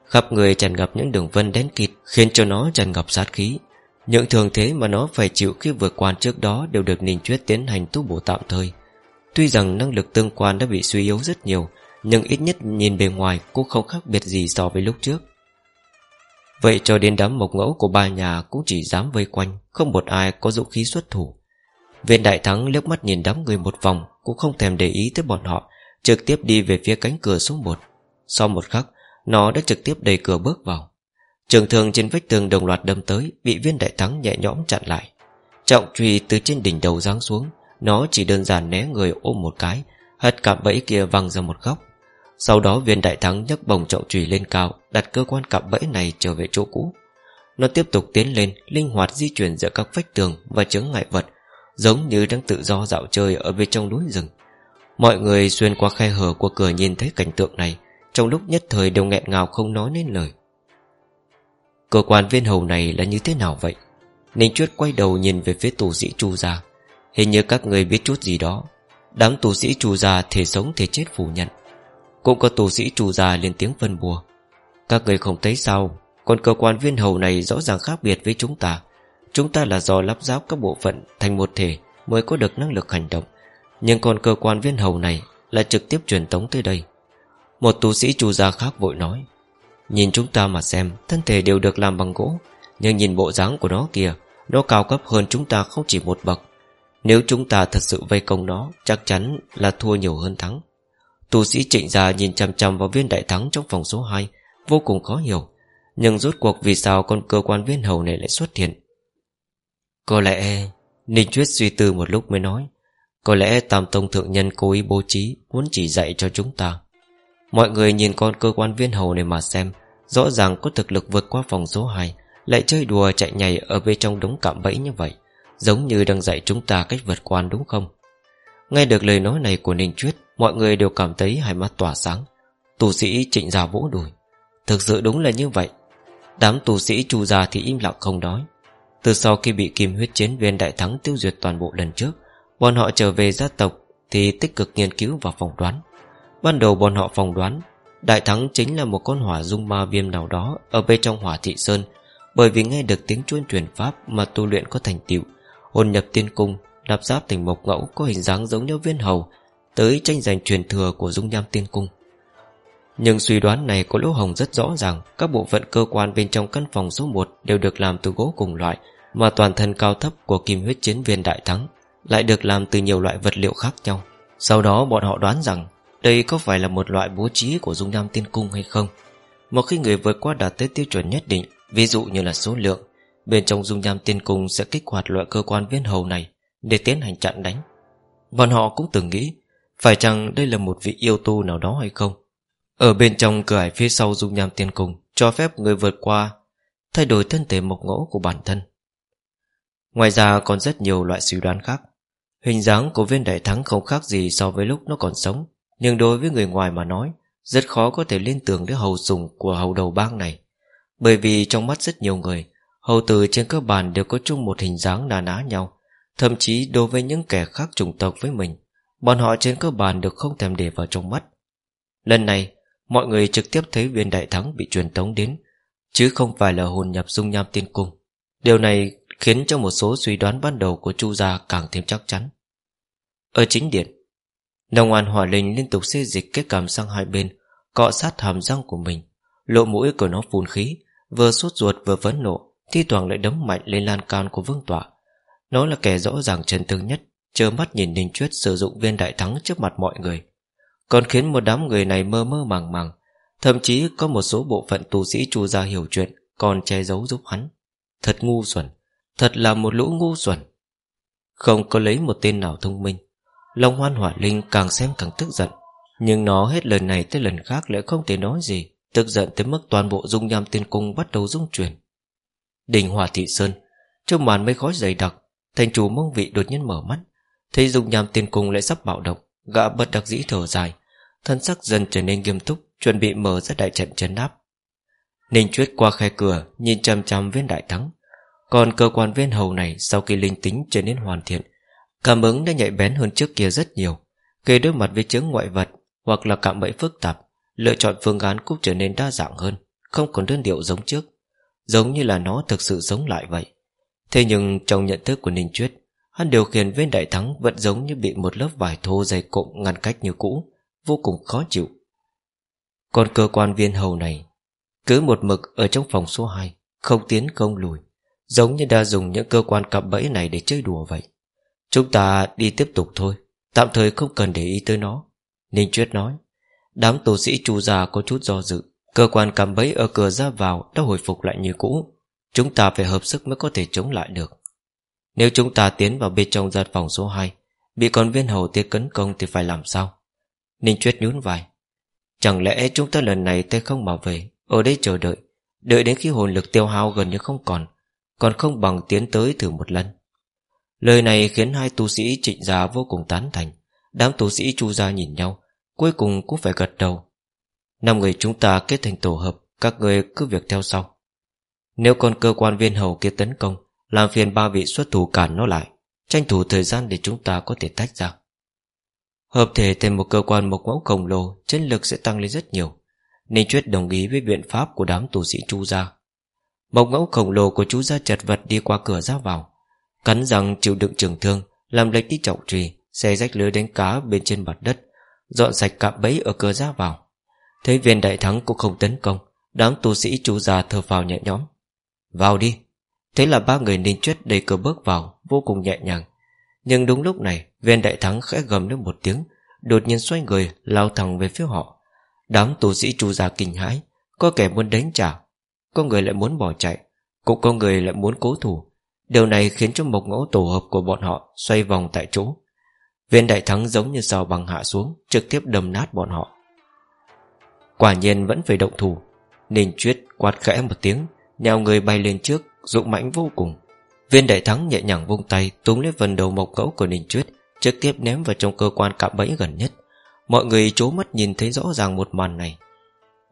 Khắp người tràn ngập những đường vân đen kịt, Khiến cho nó tràn ngập sát khí. Những thường thế mà nó phải chịu khi vượt quan trước đó Đều được Ninh Chuyết tiến hành tu bổ tạm thời. Tuy rằng năng lực tương quan đã bị suy yếu rất nhiều, Nhưng ít nhất nhìn bề ngoài Cũng không khác biệt gì so với lúc trước. Vậy cho đến đám mộc ngẫu của ba nhà Cũng chỉ dám vây quanh, Không một ai có dũng khí xuất thủ. Viên đại thắng liếc mắt nhìn đám người một vòng, Cũng không thèm để ý tới bọn họ, Trực tiếp đi về phía cánh cửa số 1 Sau một khắc, Nó đã trực tiếp đẩy cửa bước vào. Trường thường trên vách tường đồng loạt đâm tới, Bị viên đại thắng nhẹ nhõm chặn lại. Trọng truy từ trên đỉnh đầu giáng xuống, Nó chỉ đơn giản né người ôm một cái, Hất cạm bẫy kia văng ra một góc. Sau đó viên đại thắng nhấc bồng trọng trùy lên cao, Đặt cơ quan cạm bẫy này trở về chỗ cũ. Nó tiếp tục tiến lên, Linh hoạt di chuyển giữa các vách tường Và chướng ngại vật, Giống như đang tự do dạo chơi ở bên trong núi rừng. Mọi người xuyên qua khe hở của cửa nhìn thấy cảnh tượng này, Trong lúc nhất thời đều nghẹn ngào không nói nên lời. Cơ quan viên hầu này là như thế nào vậy? Ninh Chuyết quay đầu nhìn về phía tù sĩ Chu Gia. Hình như các người biết chút gì đó. Đám tù sĩ Chu Gia thể sống thể chết phủ nhận. Cũng có tù sĩ Chu già lên tiếng phân bùa. Các người không thấy sao, Còn cơ quan viên hầu này rõ ràng khác biệt với chúng ta. Chúng ta là do lắp ráp các bộ phận thành một thể Mới có được năng lực hành động. Nhưng còn cơ quan viên hầu này Là trực tiếp truyền tống tới đây. Một tù sĩ chu già khác vội nói, Nhìn chúng ta mà xem, Thân thể đều được làm bằng gỗ, Nhưng nhìn bộ dáng của nó kìa, Nó cao cấp hơn chúng ta không chỉ một bậc. Nếu chúng ta thật sự vây công nó, Chắc chắn là thua nhiều hơn thắng. Tu sĩ trịnh già nhìn chăm chăm vào viên đại thắng trong phòng số 2 Vô cùng khó hiểu. Nhưng rốt cuộc vì sao con cơ quan viên hầu này lại xuất hiện? Có lẽ Ninh Chuyết suy tư một lúc mới nói, Có lẽ Tam Tông Thượng Nhân cố ý bố trí, Muốn chỉ dạy cho chúng ta. Mọi người nhìn con cơ quan viên hầu này mà xem, Rõ ràng có thực lực vượt qua phòng số 2 Lại chơi đùa chạy nhảy Ở bên trong đống cạm bẫy như vậy, Giống như đang dạy chúng ta cách vượt quan đúng không? Nghe được lời nói này của Ninh Chuyết, Mọi người đều cảm thấy hai mắt tỏa sáng. Tù sĩ trịnh gia vỗ đùi. Thực sự đúng là như vậy. Đám tù sĩ chu già thì im lặng không nói. Từ sau khi bị kim huyết chiến viên đại thắng tiêu diệt toàn bộ lần trước, Bọn họ trở về gia tộc Thì tích cực nghiên cứu và phỏng đoán. Ban đầu bọn họ phỏng đoán, Đại thắng chính là một con hỏa dung ma viêm nào đó Ở bên trong hỏa thị sơn, Bởi vì nghe được tiếng chuông truyền pháp Mà tu luyện có thành tựu, Hồn nhập tiên cung Nạp giáp thành mộc ngẫu có hình dáng giống như viên hầu Tới tranh giành truyền thừa của dung nham tiên cung. Nhưng suy đoán này có lỗ hồng rất rõ ràng, Các bộ phận cơ quan bên trong căn phòng số 1 Đều được làm từ gỗ cùng loại, Mà toàn thân cao thấp của kim huyết chiến viên đại thắng Lại được làm từ nhiều loại vật liệu khác nhau. Sau đó bọn họ đoán rằng Đây có phải là một loại bố trí của dung nham tiên cung hay không. Một khi người vượt qua đạt tới tiêu chuẩn nhất định, Ví dụ như là số lượng, Bên trong dung nham tiên cung sẽ kích hoạt loại cơ quan viên hầu này. Để tiến hành chặn đánh. Bọn họ cũng từng nghĩ, Phải chăng đây là một vị yêu tu nào đó hay không? Ở bên trong cửa ải phía sau dung nham tiên cung, Cho phép người vượt qua, Thay đổi thân thể mộc ngỗ của bản thân. Ngoài ra còn rất nhiều loại suy đoán khác. Hình dáng của viên đại thắng không khác gì so với lúc nó còn sống, Nhưng đối với người ngoài mà nói, Rất khó có thể liên tưởng đến hầu sùng của hầu đầu bang này. Bởi vì trong mắt rất nhiều người, Hầu tử trên cơ bản đều có chung một hình dáng nà ná nhau Thậm chí đối với những kẻ khác chủng tộc với mình Bọn họ trên cơ bản được không thèm để vào trong mắt Lần này Mọi người trực tiếp thấy viên đại thắng bị truyền tống đến Chứ không phải là hồn nhập dung nham tiên cung Điều này khiến cho một số suy đoán ban đầu của Chu gia càng thêm chắc chắn. Ở chính điện, Nông An Hỏa Linh liên tục xê dịch kết cảm sang hai bên, cọ sát hàm răng của mình, lộ mũi của nó phun khí, vừa sốt ruột vừa phấn nộ, thi thoảng lại đấm mạnh lên lan can của vương tọa. Nó là kẻ rõ ràng chân thương nhất, chờ mắt nhìn Ninh Chuyết sử dụng viên đại thắng trước mặt mọi người. Còn khiến một đám người này mơ mơ màng màng, thậm chí có một số bộ phận tu sĩ chu gia hiểu chuyện, còn che giấu giúp hắn. Thật ngu xuẩn, Thật là một lũ ngu xuẩn Không có lấy một tên nào thông minh Long hoan hỏa linh càng xem càng tức giận Nhưng nó hết lần này tới lần khác lại không thể nói gì Tức giận tới mức toàn bộ dung nham tiên cung bắt đầu rung chuyển Đình hỏa thị sơn Trong màn mây khói dày đặc Thành chủ mông vị đột nhiên mở mắt, Thấy dung nhàm tiền cung lại sắp bạo động, Gã bật đặc dĩ thở dài. Thân sắc dần trở nên nghiêm túc, Chuẩn bị mở ra đại trận chấn áp. Ninh chuyết qua khe cửa, Nhìn chăm chăm viên đại thắng. Còn cơ quan viên hầu này Sau khi linh tính trở nên hoàn thiện, Cảm ứng đã nhạy bén hơn trước kia rất nhiều. Khi đối mặt với chứng ngoại vật Hoặc là cạm bẫy phức tạp, Lựa chọn phương án cũng trở nên đa dạng hơn, Không còn đơn điệu giống trước. Giống như là nó thực sự sống lại vậy. Thế nhưng trong nhận thức của Ninh Chuyết, Hắn điều khiển viên đại thắng Vẫn giống như bị một lớp vải thô dày cộm ngăn cách như cũ, Vô cùng khó chịu. Còn cơ quan viên hầu này, Cứ một mực ở trong phòng số 2 Không tiến không lùi, Giống như đã dùng những cơ quan cặp bẫy này để chơi đùa vậy. Chúng ta đi tiếp tục thôi, Tạm thời không cần để ý tới nó, Ninh Chuyết nói. Đám tù sĩ chu già có chút do dự, Cơ quan cặp bẫy ở cửa ra vào Đã hồi phục lại như cũ. Chúng ta phải hợp sức mới có thể chống lại được. Nếu chúng ta tiến vào bên trong gian phòng số 2 Bị con viên hầu tiết cấn công Thì phải làm sao? Ninh Chuyết nhún vai. Chẳng lẽ chúng ta lần này tay không bảo vệ Ở đây chờ đợi Đợi đến khi hồn lực tiêu hao gần như không còn còn không bằng tiến tới thử một lần? Lời này khiến hai tu sĩ trịnh gia vô cùng tán thành. Đám tu sĩ chu gia nhìn nhau, Cuối cùng cũng phải gật đầu. Năm người chúng ta kết thành tổ hợp, Các người cứ việc theo sau. Nếu còn cơ quan viên hầu kia tấn công, Làm phiền ba vị xuất thủ cản nó lại, Tranh thủ thời gian để chúng ta có thể tách ra. Hợp thể thành một cơ quan mộc mẫu khổng lồ Chân lực sẽ tăng lên rất nhiều. Ninh Chuyết đồng ý với biện pháp của đám tù sĩ chu gia. Mộc ngẫu khổng lồ của chú gia chật vật đi qua cửa ra vào. Cắn răng chịu đựng trường thương, Làm lệch đi trọng trì Xe rách lưới đánh cá bên trên mặt đất, Dọn sạch cạm bẫy ở cửa ra vào. Thấy viên đại thắng cũng không tấn công, Đám tu sĩ chú già thở vào nhẹ nhõm. Vào đi. Thế là ba người ninh chuyết đầy cửa bước vào, Vô cùng nhẹ nhàng. Nhưng đúng lúc này, viên đại thắng khẽ gầm lên một tiếng, Đột nhiên xoay người, lao thẳng về phía họ. Đám tù sĩ trù già kinh hãi, Có kẻ muốn đánh trả, có người lại muốn bỏ chạy, Cũng có người lại muốn cố thủ. Điều này khiến cho một ngẫu tổ hợp của bọn họ Xoay vòng tại chỗ. Viên đại thắng giống như sao bằng hạ xuống, Trực tiếp đâm nát bọn họ. Quả nhiên vẫn phải động thủ. Ninh chuyết quạt khẽ một tiếng Nhào người bay lên trước Dụng mãnh vô cùng. Viên đại thắng nhẹ nhàng vung tay, Túm lấy phần đầu mộc gấu của Ninh chuyết Trực tiếp ném vào trong cơ quan cạm bẫy gần nhất. Mọi người chố mắt nhìn thấy rõ ràng một màn này.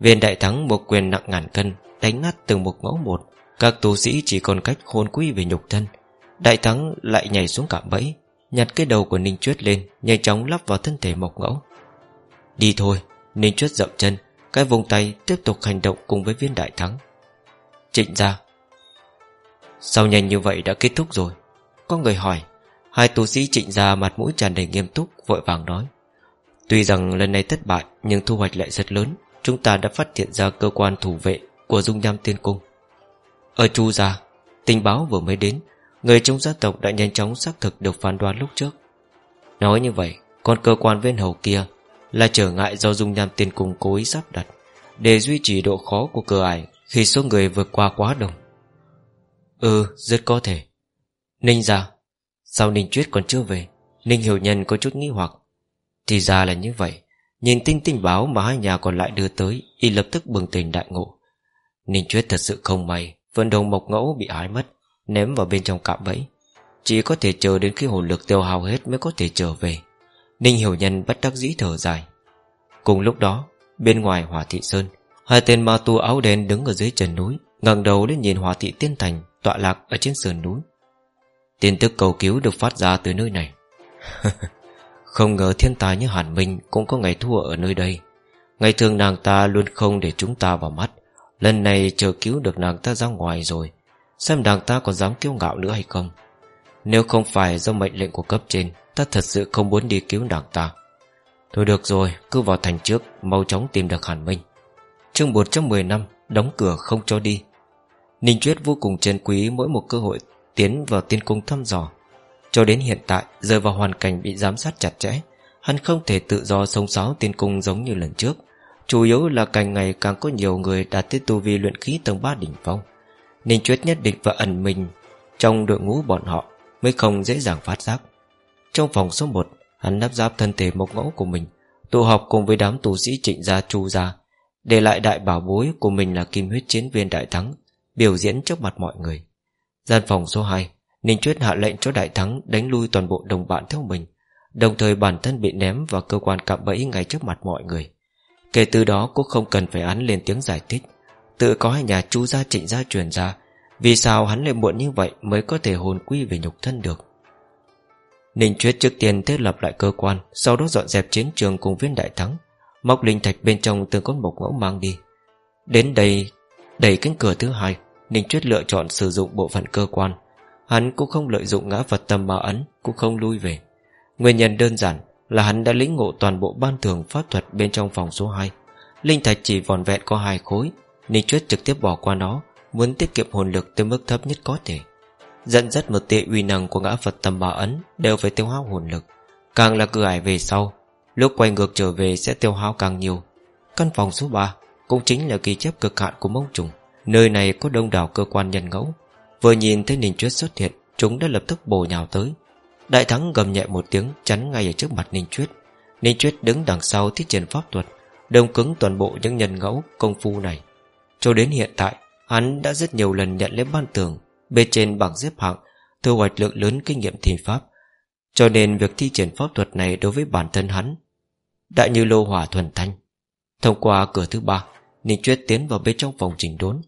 Viên đại thắng một quyền nặng ngàn cân, Đánh nát từng một mẫu một. Các tu sĩ chỉ còn cách khôn quý về nhục thân. Đại thắng lại nhảy xuống cạm bẫy, Nhặt cái đầu của Ninh Chuyết lên, Nhanh chóng lắp vào thân thể mộc ngẫu Đi thôi, Ninh Chuyết dậm chân, Cái vùng tay tiếp tục hành động cùng với viên đại thắng. Trịnh ra. Sao nhanh như vậy đã kết thúc rồi. Có người hỏi, Hai tu sĩ trịnh ra mặt mũi tràn đầy nghiêm túc, Vội vàng nói. Tuy rằng lần này thất bại, Nhưng thu hoạch lại rất lớn. Chúng ta đã phát hiện ra cơ quan thủ vệ của dung nham tiên cung. Ở chu gia, Tình báo vừa mới đến, Người trong gia tộc đã nhanh chóng xác thực được phán đoán lúc trước. Nói như vậy, Còn cơ quan viên hầu kia Là trở ngại do dung nham tiên cung cố ý sắp đặt, Để duy trì độ khó của cửa ải khi số người vượt qua quá đông. Ừ rất có thể. Ninh ra Sao Ninh Chuyết còn chưa về, Ninh Hiểu Nhân có chút nghi hoặc. Thì ra là như vậy, Nhìn tin tình báo mà hai nhà còn lại đưa tới, Y lập tức bừng tỉnh đại ngộ. Ninh Chuyết thật sự không may, vận đồng mộc ngẫu bị ái mất, Ném vào bên trong cạm bẫy. Chỉ có thể chờ đến khi hồn lực tiêu hao hết Mới có thể trở về. Ninh Hiểu Nhân bất đắc dĩ thở dài. Cùng lúc đó, Bên ngoài Hỏa Thị Sơn Hai tên ma tu áo đen đứng ở dưới chân núi, ngẩng đầu lên nhìn hòa Thị Tiên Thành Tọa lạc ở trên sườn núi. Tin tức cầu cứu được phát ra từ nơi này. Không ngờ thiên tài như Hàn Minh Cũng có ngày thua ở nơi đây. Ngày thường nàng ta luôn không để chúng ta vào mắt. Lần này chờ cứu được nàng ta ra ngoài rồi, Xem nàng ta còn dám kiêu ngạo nữa hay không. Nếu không phải do mệnh lệnh của cấp trên, Ta thật sự không muốn đi cứu nàng ta. Thôi được rồi, Cứ vào thành trước, Mau chóng tìm được Hàn Minh. Chương 110 năm, Đóng cửa không cho đi. Ninh Chuyết vô cùng trân quý mỗi một cơ hội Tiến vào tiên cung thăm dò. Cho đến hiện tại, Rơi vào hoàn cảnh bị giám sát chặt chẽ, Hắn không thể tự do sống sáo tiên cung giống như lần trước. Chủ yếu là càng ngày càng có nhiều người đạt tới tu vi luyện khí tầng 3 đỉnh phong. Ninh Chuyết nhất định và ẩn mình Trong đội ngũ bọn họ Mới không dễ dàng phát giác. Trong phòng số 1 Hắn nắp giáp thân thể mộc ngẫu của mình, Tụ họp cùng với đám tù sĩ trịnh gia, chu gia. Để lại đại bảo bối của mình là kim huyết chiến viên đại thắng, Biểu diễn trước mặt mọi người. Gian phòng số 2 Ninh Chuyết hạ lệnh cho đại thắng đánh lui toàn bộ đồng bạn theo mình, Đồng thời bản thân bị ném vào cơ quan cạm bẫy ngay trước mặt mọi người. Kể từ đó cũng không cần phải án lên tiếng giải thích, Tự có hai nhà chu gia trịnh gia truyền ra, Vì sao hắn lại muộn như vậy Mới có thể hồn quy về nhục thân được? Ninh Chuyết trước tiên thiết lập lại cơ quan, Sau đó dọn dẹp chiến trường cùng viên đại thắng Móc linh thạch bên trong từng con mộc mẫu mang đi. Đến đây, Đẩy cánh cửa thứ hai, Ninh Chuyết lựa chọn sử dụng bộ phận cơ quan. Hắn cũng không lợi dụng ngã vật tâm ma ấn, Cũng không lui về. Nguyên nhân đơn giản là hắn đã lĩnh ngộ toàn bộ ban thường pháp thuật bên trong phòng số 2 Linh thạch chỉ vòn vẹn có hai khối, Ninh Chuyết trực tiếp bỏ qua nó, Muốn tiết kiệm hồn lực tới mức thấp nhất có thể. Dẫn dắt một tệ uy năng của ngã Phật tầm bà ấn Đều phải tiêu hao hồn lực. Càng là cửa ải về sau Lúc quay ngược trở về sẽ tiêu hao càng nhiều. Căn phòng số 3 Cũng chính là ghi chép cực hạn của mông trùng. Nơi này có đông đảo cơ quan nhân ngẫu. Vừa nhìn thấy Ninh Chuyết xuất hiện, Chúng đã lập tức bổ nhào tới. Đại thắng gầm nhẹ một tiếng, chắn ngay ở trước mặt Ninh Chuyết. Ninh Chuyết đứng đằng sau thiết triển pháp thuật, Đông cứng toàn bộ những nhân ngẫu công phu này. Cho đến hiện tại, Hắn đã rất nhiều lần nhận lấy ban tường, Bên trên bảng xếp hạng, Thu hoạch lượng lớn kinh nghiệm thi pháp. Cho nên việc thi triển pháp thuật này Đối với bản thân hắn Đã như lô hỏa thuần thanh. Thông qua cửa thứ ba, Ninh Chuyết tiến vào bên trong phòng trình đốn.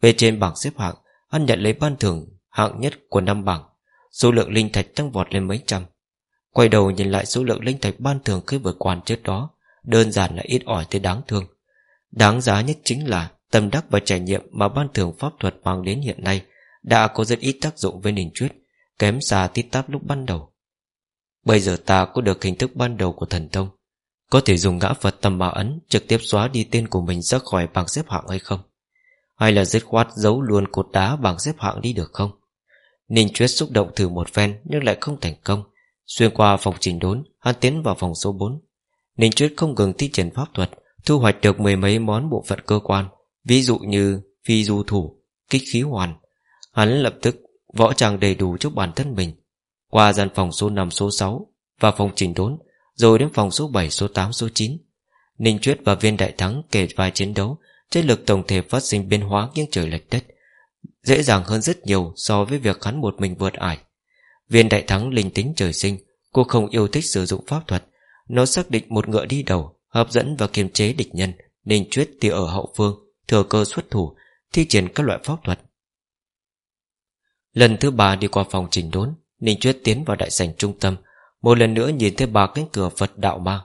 Về trên bảng xếp hạng, Hắn nhận lấy ban thưởng hạng nhất của năm bảng. Số lượng linh thạch tăng vọt lên mấy trăm. Quay đầu nhìn lại số lượng linh thạch ban thường khi vừa quan trước đó, Đơn giản là ít ỏi tới đáng thương. Đáng giá nhất chính là Tâm đắc và trải nghiệm mà ban thường pháp thuật mang đến hiện nay Đã có rất ít tác dụng với Ninh Chuyết, Kém xa tít tắp lúc ban đầu. Bây giờ ta có được hình thức ban đầu của thần thông. Có thể dùng ngã Phật tầm bảo ấn Trực tiếp xóa đi tên của mình ra khỏi bảng xếp hạng hay không? Hay là dứt khoát giấu luôn cột đá bảng xếp hạng đi được không? Ninh Chuyết xúc động thử một phen Nhưng lại không thành công. Xuyên qua phòng trình đốn, Hắn tiến vào phòng số 4 Ninh Chuyết không ngừng thi triển pháp thuật, Thu hoạch được mười mấy món bộ phận cơ quan, Ví dụ như phi du thủ, Kích khí hoàn. Hắn lập tức võ trang đầy đủ cho bản thân mình qua gian phòng số 5 số 6 Và phòng trình đốn, Rồi đến phòng số 7 số 8 số 9 Ninh Chuyết và viên đại thắng kể vài chiến đấu Chất lực tổng thể phát sinh biến hóa những trời lệch đất, Dễ dàng hơn rất nhiều so với việc hắn một mình vượt ải. Viên đại thắng linh tính trời sinh, Cô không yêu thích sử dụng pháp thuật. Nó xác định một ngựa đi đầu, Hấp dẫn và kiềm chế địch nhân. Ninh Chuyết thì ở hậu phương, Thừa cơ xuất thủ, Thi triển các loại pháp thuật. Lần thứ ba đi qua phòng trình đốn Ninh Chuyết tiến vào đại sảnh trung tâm, Một lần nữa nhìn thấy ba cánh cửa Phật đạo ma.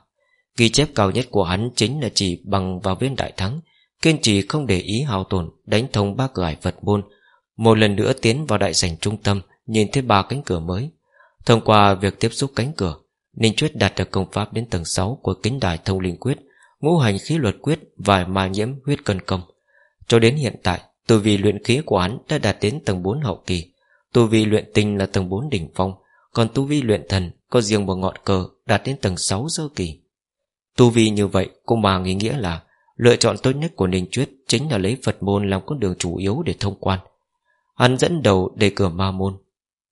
Ghi chép cao nhất của hắn Chính là chỉ bằng vào viên đại thắng, Kiên trì không để ý hao tổn, Đánh thông ba cửa hải Phật môn. Một lần nữa tiến vào đại sảnh trung tâm, Nhìn thấy ba cánh cửa mới. Thông qua việc tiếp xúc cánh cửa, Ninh Chuyết đạt được công pháp đến tầng 6 Của kính đài thông linh quyết, Ngũ hành khí luật quyết và ma nhiễm huyết cân công. Cho đến hiện tại từ vì luyện khí của hắn đã đạt đến tầng 4 hậu kỳ. Tu vi luyện tinh là tầng 4 đỉnh phong, Còn tu vi luyện thần Có riêng một ngọn cờ đạt đến tầng 6 sơ kỳ. Tu vi như vậy cũng mang ý nghĩa là Lựa chọn tốt nhất của Ninh Chuyết Chính là lấy Phật môn làm con đường chủ yếu để thông quan. Hắn dẫn đầu đề cửa ma môn,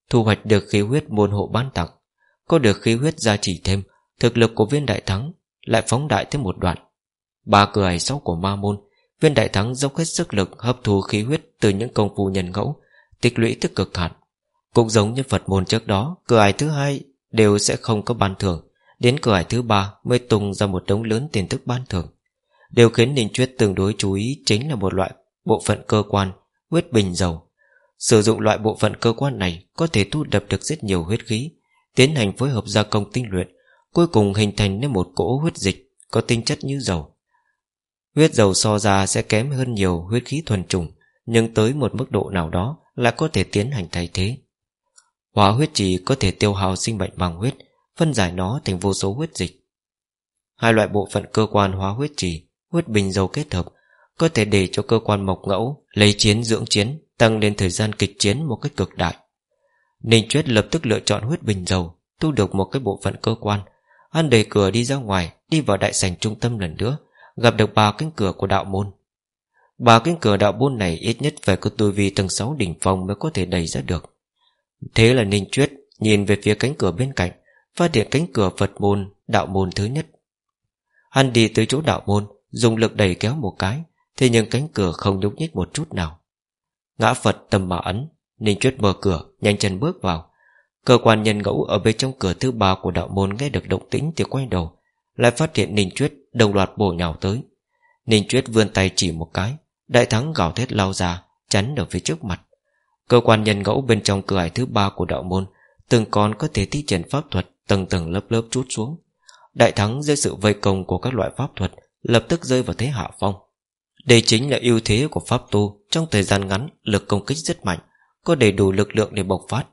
Thu hoạch được khí huyết môn hộ ban tặng, Có được khí huyết gia trì thêm, Thực lực của viên đại thắng Lại phóng đại thêm một đoạn. Ba cửa ải sáu của ma môn, Viên đại thắng dốc hết sức lực hấp thu khí huyết Từ những công phu nhân ngẫu tích lũy tức cực hạn Cũng giống như Phật môn trước đó, Cửa ải thứ hai đều sẽ không có ban thưởng. Đến cửa ải thứ ba mới tung ra một đống lớn tiền thức ban thưởng. Điều khiến Ninh Chuyết tương đối chú ý Chính là một loại bộ phận cơ quan Huyết bình dầu. Sử dụng loại bộ phận cơ quan này Có thể thu đập được rất nhiều huyết khí, Tiến hành phối hợp gia công tinh luyện, Cuối cùng hình thành nên một cỗ huyết dịch Có tinh chất như dầu. Huyết dầu so ra sẽ kém hơn nhiều huyết khí thuần trùng Nhưng tới một mức độ nào đó lại có thể tiến hành thay thế. Hóa huyết trì có thể tiêu hao sinh mệnh bằng huyết, Phân giải nó thành vô số huyết dịch. Hai loại bộ phận cơ quan hóa huyết trì, Huyết bình dầu kết hợp, Có thể để cho cơ quan mộc ngẫu, Lấy chiến, dưỡng chiến, Tăng lên thời gian kịch chiến một cách cực đại. Ninh Chuyết lập tức lựa chọn huyết bình dầu, Thu được một cái bộ phận cơ quan. Hắn đẩy cửa đi ra ngoài, Đi vào đại sảnh trung tâm lần nữa, Gặp được ba cánh cửa của đạo môn bà cánh cửa đạo môn này ít nhất phải có tu vi tầng 6 đỉnh phong mới có thể đẩy ra được. Thế là Ninh Chuyết nhìn về phía cánh cửa bên cạnh, Phát hiện cánh cửa Phật môn, Đạo môn thứ nhất. Hắn đi tới chỗ đạo môn, Dùng lực đẩy kéo một cái, Thế nhưng cánh cửa không nhúc nhích một chút nào. Ngã Phật tầm mà ấn, Ninh Chuyết mở cửa, nhanh chân bước vào. Cơ quan nhân ngẫu ở bên trong cửa thứ ba của đạo môn nghe được động tĩnh thì quay đầu, Lại phát hiện Ninh Chuyết đồng loạt bổ nhào tới. Ninh Chuyết vươn tay chỉ một cái Đại thắng gào thét lao ra, Chắn ở phía trước mặt. Cơ quan nhân ngẫu bên trong cửa ải thứ ba của đạo môn, Từng con có thể thi triển pháp thuật Tầng tầng lớp lớp chút xuống. Đại thắng dưới sự vây công của các loại pháp thuật, Lập tức rơi vào thế hạ phong. Đây chính là ưu thế của pháp tu, Trong thời gian ngắn, lực công kích rất mạnh, Có đầy đủ lực lượng để bộc phát.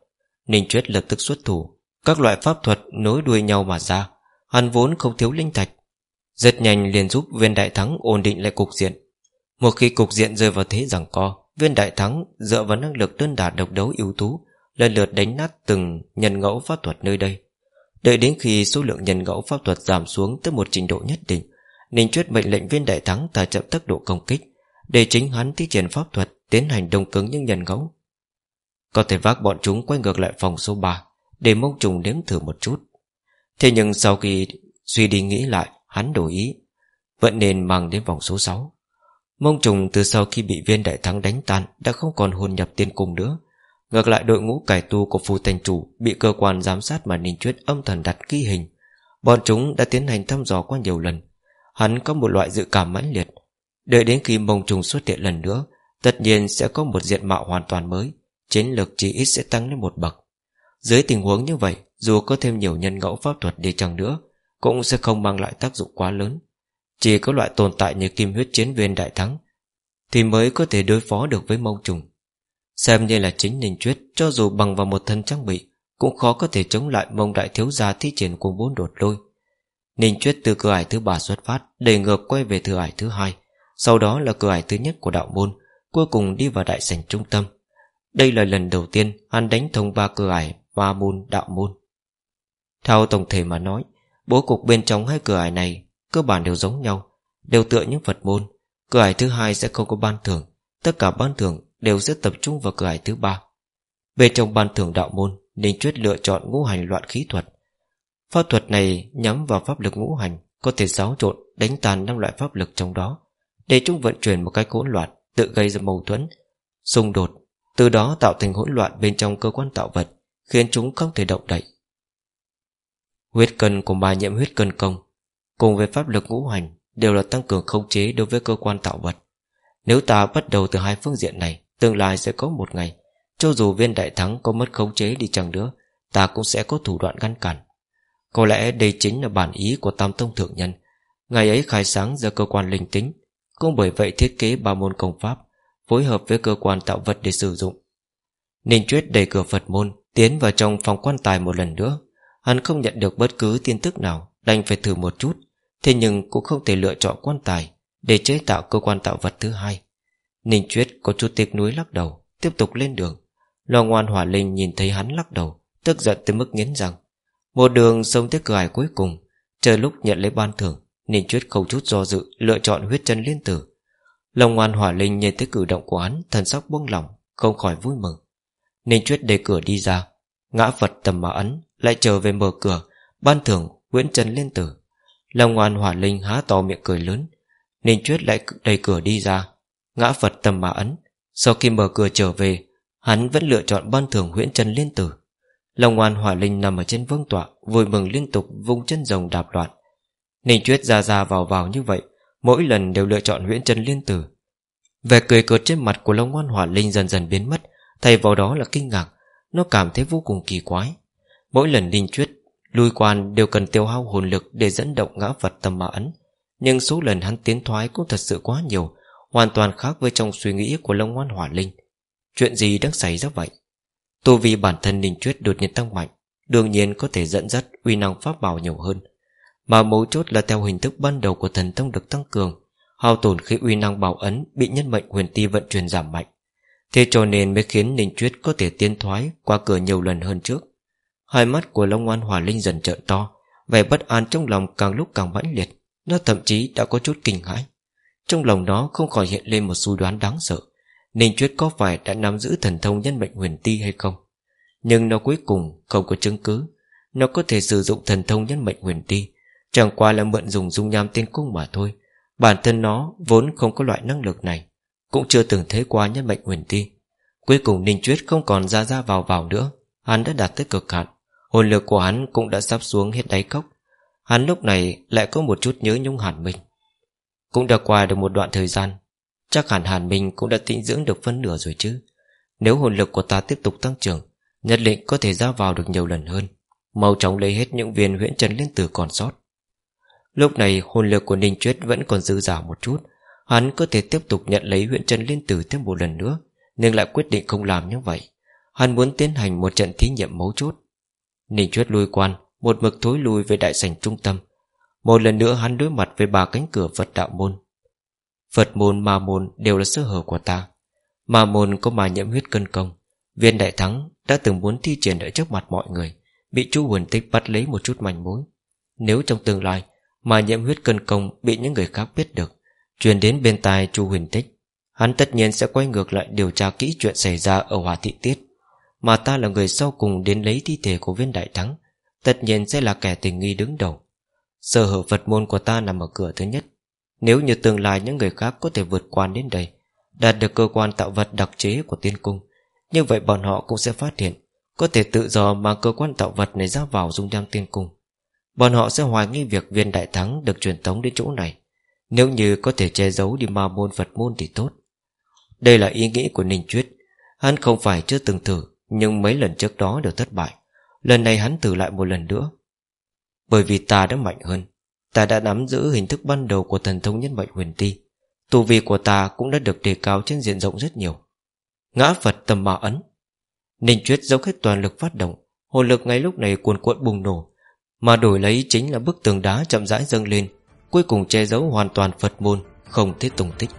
Ninh Chuyết lập tức xuất thủ, Các loại pháp thuật nối đuôi nhau mà ra, Hắn vốn không thiếu linh thạch. Rất nhanh liền giúp viên đại thắng ổn định lại cục diện. Một khi cục diện rơi vào thế rằng co, Viên đại thắng dựa vào năng lực đơn đả độc đấu ưu tú, Lần lượt đánh nát từng nhân ngẫu pháp thuật nơi đây. Đợi đến khi số lượng nhân ngẫu pháp thuật giảm xuống tới một trình độ nhất định Ninh Chuyết mệnh lệnh viên đại thắng thả chậm tốc độ công kích, Để chính hắn thi triển pháp thuật Tiến hành đông cứng những nhân ngẫu. Có thể vác bọn chúng quay ngược lại phòng số 3 Để mông trùng nếm thử một chút. Thế nhưng sau khi suy đi nghĩ lại, Hắn đổi ý, Vẫn nên mang đến vòng số 6 Mông trùng từ sau khi bị viên đại thắng đánh tan Đã không còn hồn nhập tiên cung nữa. Ngược lại đội ngũ cải tu của phù thành chủ Bị cơ quan giám sát mà Ninh Chuyết âm thần đặt ghi hình. Bọn chúng đã tiến hành thăm dò qua nhiều lần. Hắn có một loại dự cảm mãnh liệt. Đợi đến khi mông trùng xuất hiện lần nữa, Tất nhiên sẽ có một diện mạo hoàn toàn mới. Chiến lược chỉ ít sẽ tăng lên một bậc. Dưới tình huống như vậy, Dù có thêm nhiều nhân ngẫu pháp thuật đi chăng nữa, Cũng sẽ không mang lại tác dụng quá lớn. Chỉ có loại tồn tại như kim huyết chiến viên đại thắng, Thì mới có thể đối phó được với mông trùng. Xem như là chính Ninh Chuyết Cho dù bằng vào một thân trang bị, Cũng khó có thể chống lại mông đại thiếu gia thi triển cùng bốn đột lôi. Ninh Chuyết từ cửa ải thứ ba xuất phát, để ngược quay về cửa ải thứ hai. Sau đó là cửa ải thứ nhất của đạo môn, Cuối cùng đi vào đại sảnh trung tâm. Đây là lần đầu tiên Hắn đánh thông ba cửa ải ba môn đạo môn. Theo tổng thể mà nói, Bố cục bên trong hai cửa ải này Cơ bản đều giống nhau, Đều tựa những Phật môn. Cửa ải thứ hai sẽ không có ban thưởng. Tất cả ban thưởng đều sẽ tập trung vào cửa ải thứ ba. Về trong ban thưởng đạo môn, Ninh Chuyết lựa chọn ngũ hành loạn khí thuật. Pháp thuật này nhắm vào pháp lực ngũ hành, Có thể xáo trộn, đánh tàn năm loại pháp lực trong đó. Để chúng vận chuyển một cách hỗn loạn, Tự gây ra mâu thuẫn, Xung đột. Từ đó tạo thành hỗn loạn bên trong cơ quan tạo vật, Khiến chúng không thể động đậy. Huyết cân của ma nhiễm huyết cân công. Cùng với pháp lực ngũ hành, Đều là tăng cường khống chế đối với cơ quan tạo vật. Nếu ta bắt đầu từ hai phương diện này, Tương lai sẽ có một ngày, Cho dù viên đại thắng có mất khống chế đi chăng nữa, Ta cũng sẽ có thủ đoạn ngăn cản. Có lẽ đây chính là bản ý của Tam Tông Thượng Nhân. Ngày ấy khai sáng ra cơ quan linh tính, Cũng bởi vậy thiết kế ba môn công pháp, Phối hợp với cơ quan tạo vật để sử dụng. Ninh Chuyết đẩy cửa Phật môn, Tiến vào trong phòng quan tài một lần nữa. Hắn không nhận được bất cứ tin tức nào, Đành phải thử một chút. Thế nhưng cũng không thể lựa chọn quan tài Để chế tạo cơ quan tạo vật thứ hai. Ninh Chuyết có chút tiếc nuối lắc đầu, Tiếp tục lên đường. Lo ngoan hỏa linh nhìn thấy hắn lắc đầu, Tức giận tới mức nghiến răng. Một đường sông tới cửa ải cuối cùng, Chờ lúc nhận lấy ban thưởng, Ninh Chuyết không chút do dự Lựa chọn huyết chân liên tử. Lòng ngoan hỏa linh nhìn thấy cử động của hắn, Thần sắc buông lỏng, Không khỏi vui mừng. Ninh Chuyết đề cửa đi ra, Ngã Phật tầm mà ấn, Lại trở về mở cửa, Ban thưởng Nguyễn Trần Liên Tử. Long ngoan hỏa linh há to miệng cười lớn Ninh Chuyết lại đẩy cửa đi ra. Ngã Phật tầm mà ấn, Sau khi mở cửa trở về, Hắn vẫn lựa chọn ban thưởng Nguyễn Trần Liên Tử. Long ngoan hỏa linh nằm ở trên vương tọa, Vui mừng liên tục vung chân rồng đạp loạn. Ninh Chuyết ra ra vào vào như vậy, Mỗi lần đều lựa chọn Nguyễn Trần Liên Tử. Vẻ cười cợt trên mặt của Long ngoan hỏa linh dần dần biến mất, Thay vào đó là kinh ngạc, Nó cảm thấy vô cùng kỳ quái. Mỗi lần Ninh Chuyết Lui quan đều cần tiêu hao hồn lực Để dẫn động ngã vật tâm mà ấn. Nhưng số lần hắn tiến thoái cũng thật sự quá nhiều, Hoàn toàn khác với trong suy nghĩ của Long Ngoan Hỏa Linh. Chuyện gì đang xảy ra vậy? Tô vì bản thân Ninh Chuyết đột nhiên tăng mạnh, Đương nhiên có thể dẫn dắt uy năng pháp bảo nhiều hơn. Mà mấu chốt là theo hình thức ban đầu của thần thông được tăng cường, Hao tổn khi uy năng bảo ấn Bị nhân mệnh huyền ti vận chuyển giảm mạnh. Thế cho nên mới khiến Ninh Chuyết có thể tiến thoái Qua cửa nhiều lần hơn trước. Hai mắt của Long An Hỏa Linh dần trợn to, Vẻ bất an trong lòng càng lúc càng mãnh liệt, Nó thậm chí đã có chút kinh hãi. Trong lòng nó không khỏi hiện lên một suy đoán đáng sợ Ninh Chuyết có phải đã nắm giữ thần thông nhân mệnh huyền ti hay không? Nhưng nó cuối cùng không có chứng cứ. Nó có thể sử dụng thần thông nhân mệnh huyền ti, Chẳng qua là mượn dùng dung nham tiên cung mà thôi. Bản thân nó vốn không có loại năng lực này, Cũng chưa từng thấy qua nhân mệnh huyền ti. Cuối cùng Ninh Chuyết không còn ra ra vào vào nữa, Hắn đã đạt tới cực hạn. Hồn lực của hắn cũng đã sắp xuống hết đáy cốc. Hắn lúc này lại có một chút nhớ nhung Hàn Minh. Cũng đã qua được một đoạn thời gian, Chắc hẳn Hàn Minh cũng đã tĩnh dưỡng được phân nửa rồi chứ. Nếu hồn lực của ta tiếp tục tăng trưởng, Nhất định có thể ra vào được nhiều lần hơn. Mau chóng lấy hết những viên huyễn trần liên tử còn sót. Lúc này hồn lực của Ninh Chuyết vẫn còn dư giả một chút. Hắn có thể tiếp tục nhận lấy huyện trần liên tử thêm một lần nữa, Nhưng lại quyết định không làm như vậy. Hắn muốn tiến hành một trận thí nghiệm mấu chốt. Ninh Chuyết lui quan, Một mực thối lui về đại sảnh trung tâm. Một lần nữa hắn đối mặt với ba cánh cửa Phật đạo môn. Phật môn, ma môn đều là sơ hở của ta. Ma môn có mà nhiễm huyết cân công. Viên đại thắng đã từng muốn thi triển ở trước mặt mọi người, Bị chu hồn tích bắt lấy một chút manh mối. Nếu trong tương lai Mà nhiễm huyết cân công bị những người khác biết được, Truyền đến bên tai chu huyền tích, Hắn tất nhiên sẽ quay ngược lại điều tra kỹ chuyện xảy ra ở Hòa Thị Tiết mà ta là người sau cùng đến lấy thi thể của viên đại thắng, Tất nhiên sẽ là kẻ tình nghi đứng đầu. Sở hữu Phật môn của ta nằm ở cửa thứ nhất. Nếu như tương lai những người khác có thể vượt qua đến đây, Đạt được cơ quan tạo vật đặc chế của tiên cung, Như vậy bọn họ cũng sẽ phát hiện, Có thể tự do mang cơ quan tạo vật này ra vào dung nham tiên cung. Bọn họ sẽ hoài nghi việc viên đại thắng được truyền tống đến chỗ này. Nếu như có thể che giấu đi ma môn Phật môn thì tốt. Đây là ý nghĩ của Ninh Chuyết Hắn không phải chưa từng thử nhưng mấy lần trước đó đều thất bại. Lần này hắn thử lại một lần nữa. Bởi vì ta đã mạnh hơn. Ta đã nắm giữ hình thức ban đầu của thần thông nhân mệnh huyền ti. Tu vi của ta cũng đã được đề cao trên diện rộng rất nhiều. Ngã Phật tầm mà ấn. Ninh Chuyết dốc hết toàn lực phát động. Hồn lực ngay lúc này cuồn cuộn bùng nổ. Mà đổi lấy chính là bức tường đá chậm rãi dâng lên, Cuối cùng che giấu hoàn toàn Phật môn, Không thấy tùng tích.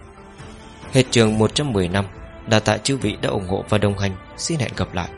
Hết trường 110 năm Đà tạ chư vị đã ủng hộ và đồng hành. Xin hẹn gặp lại.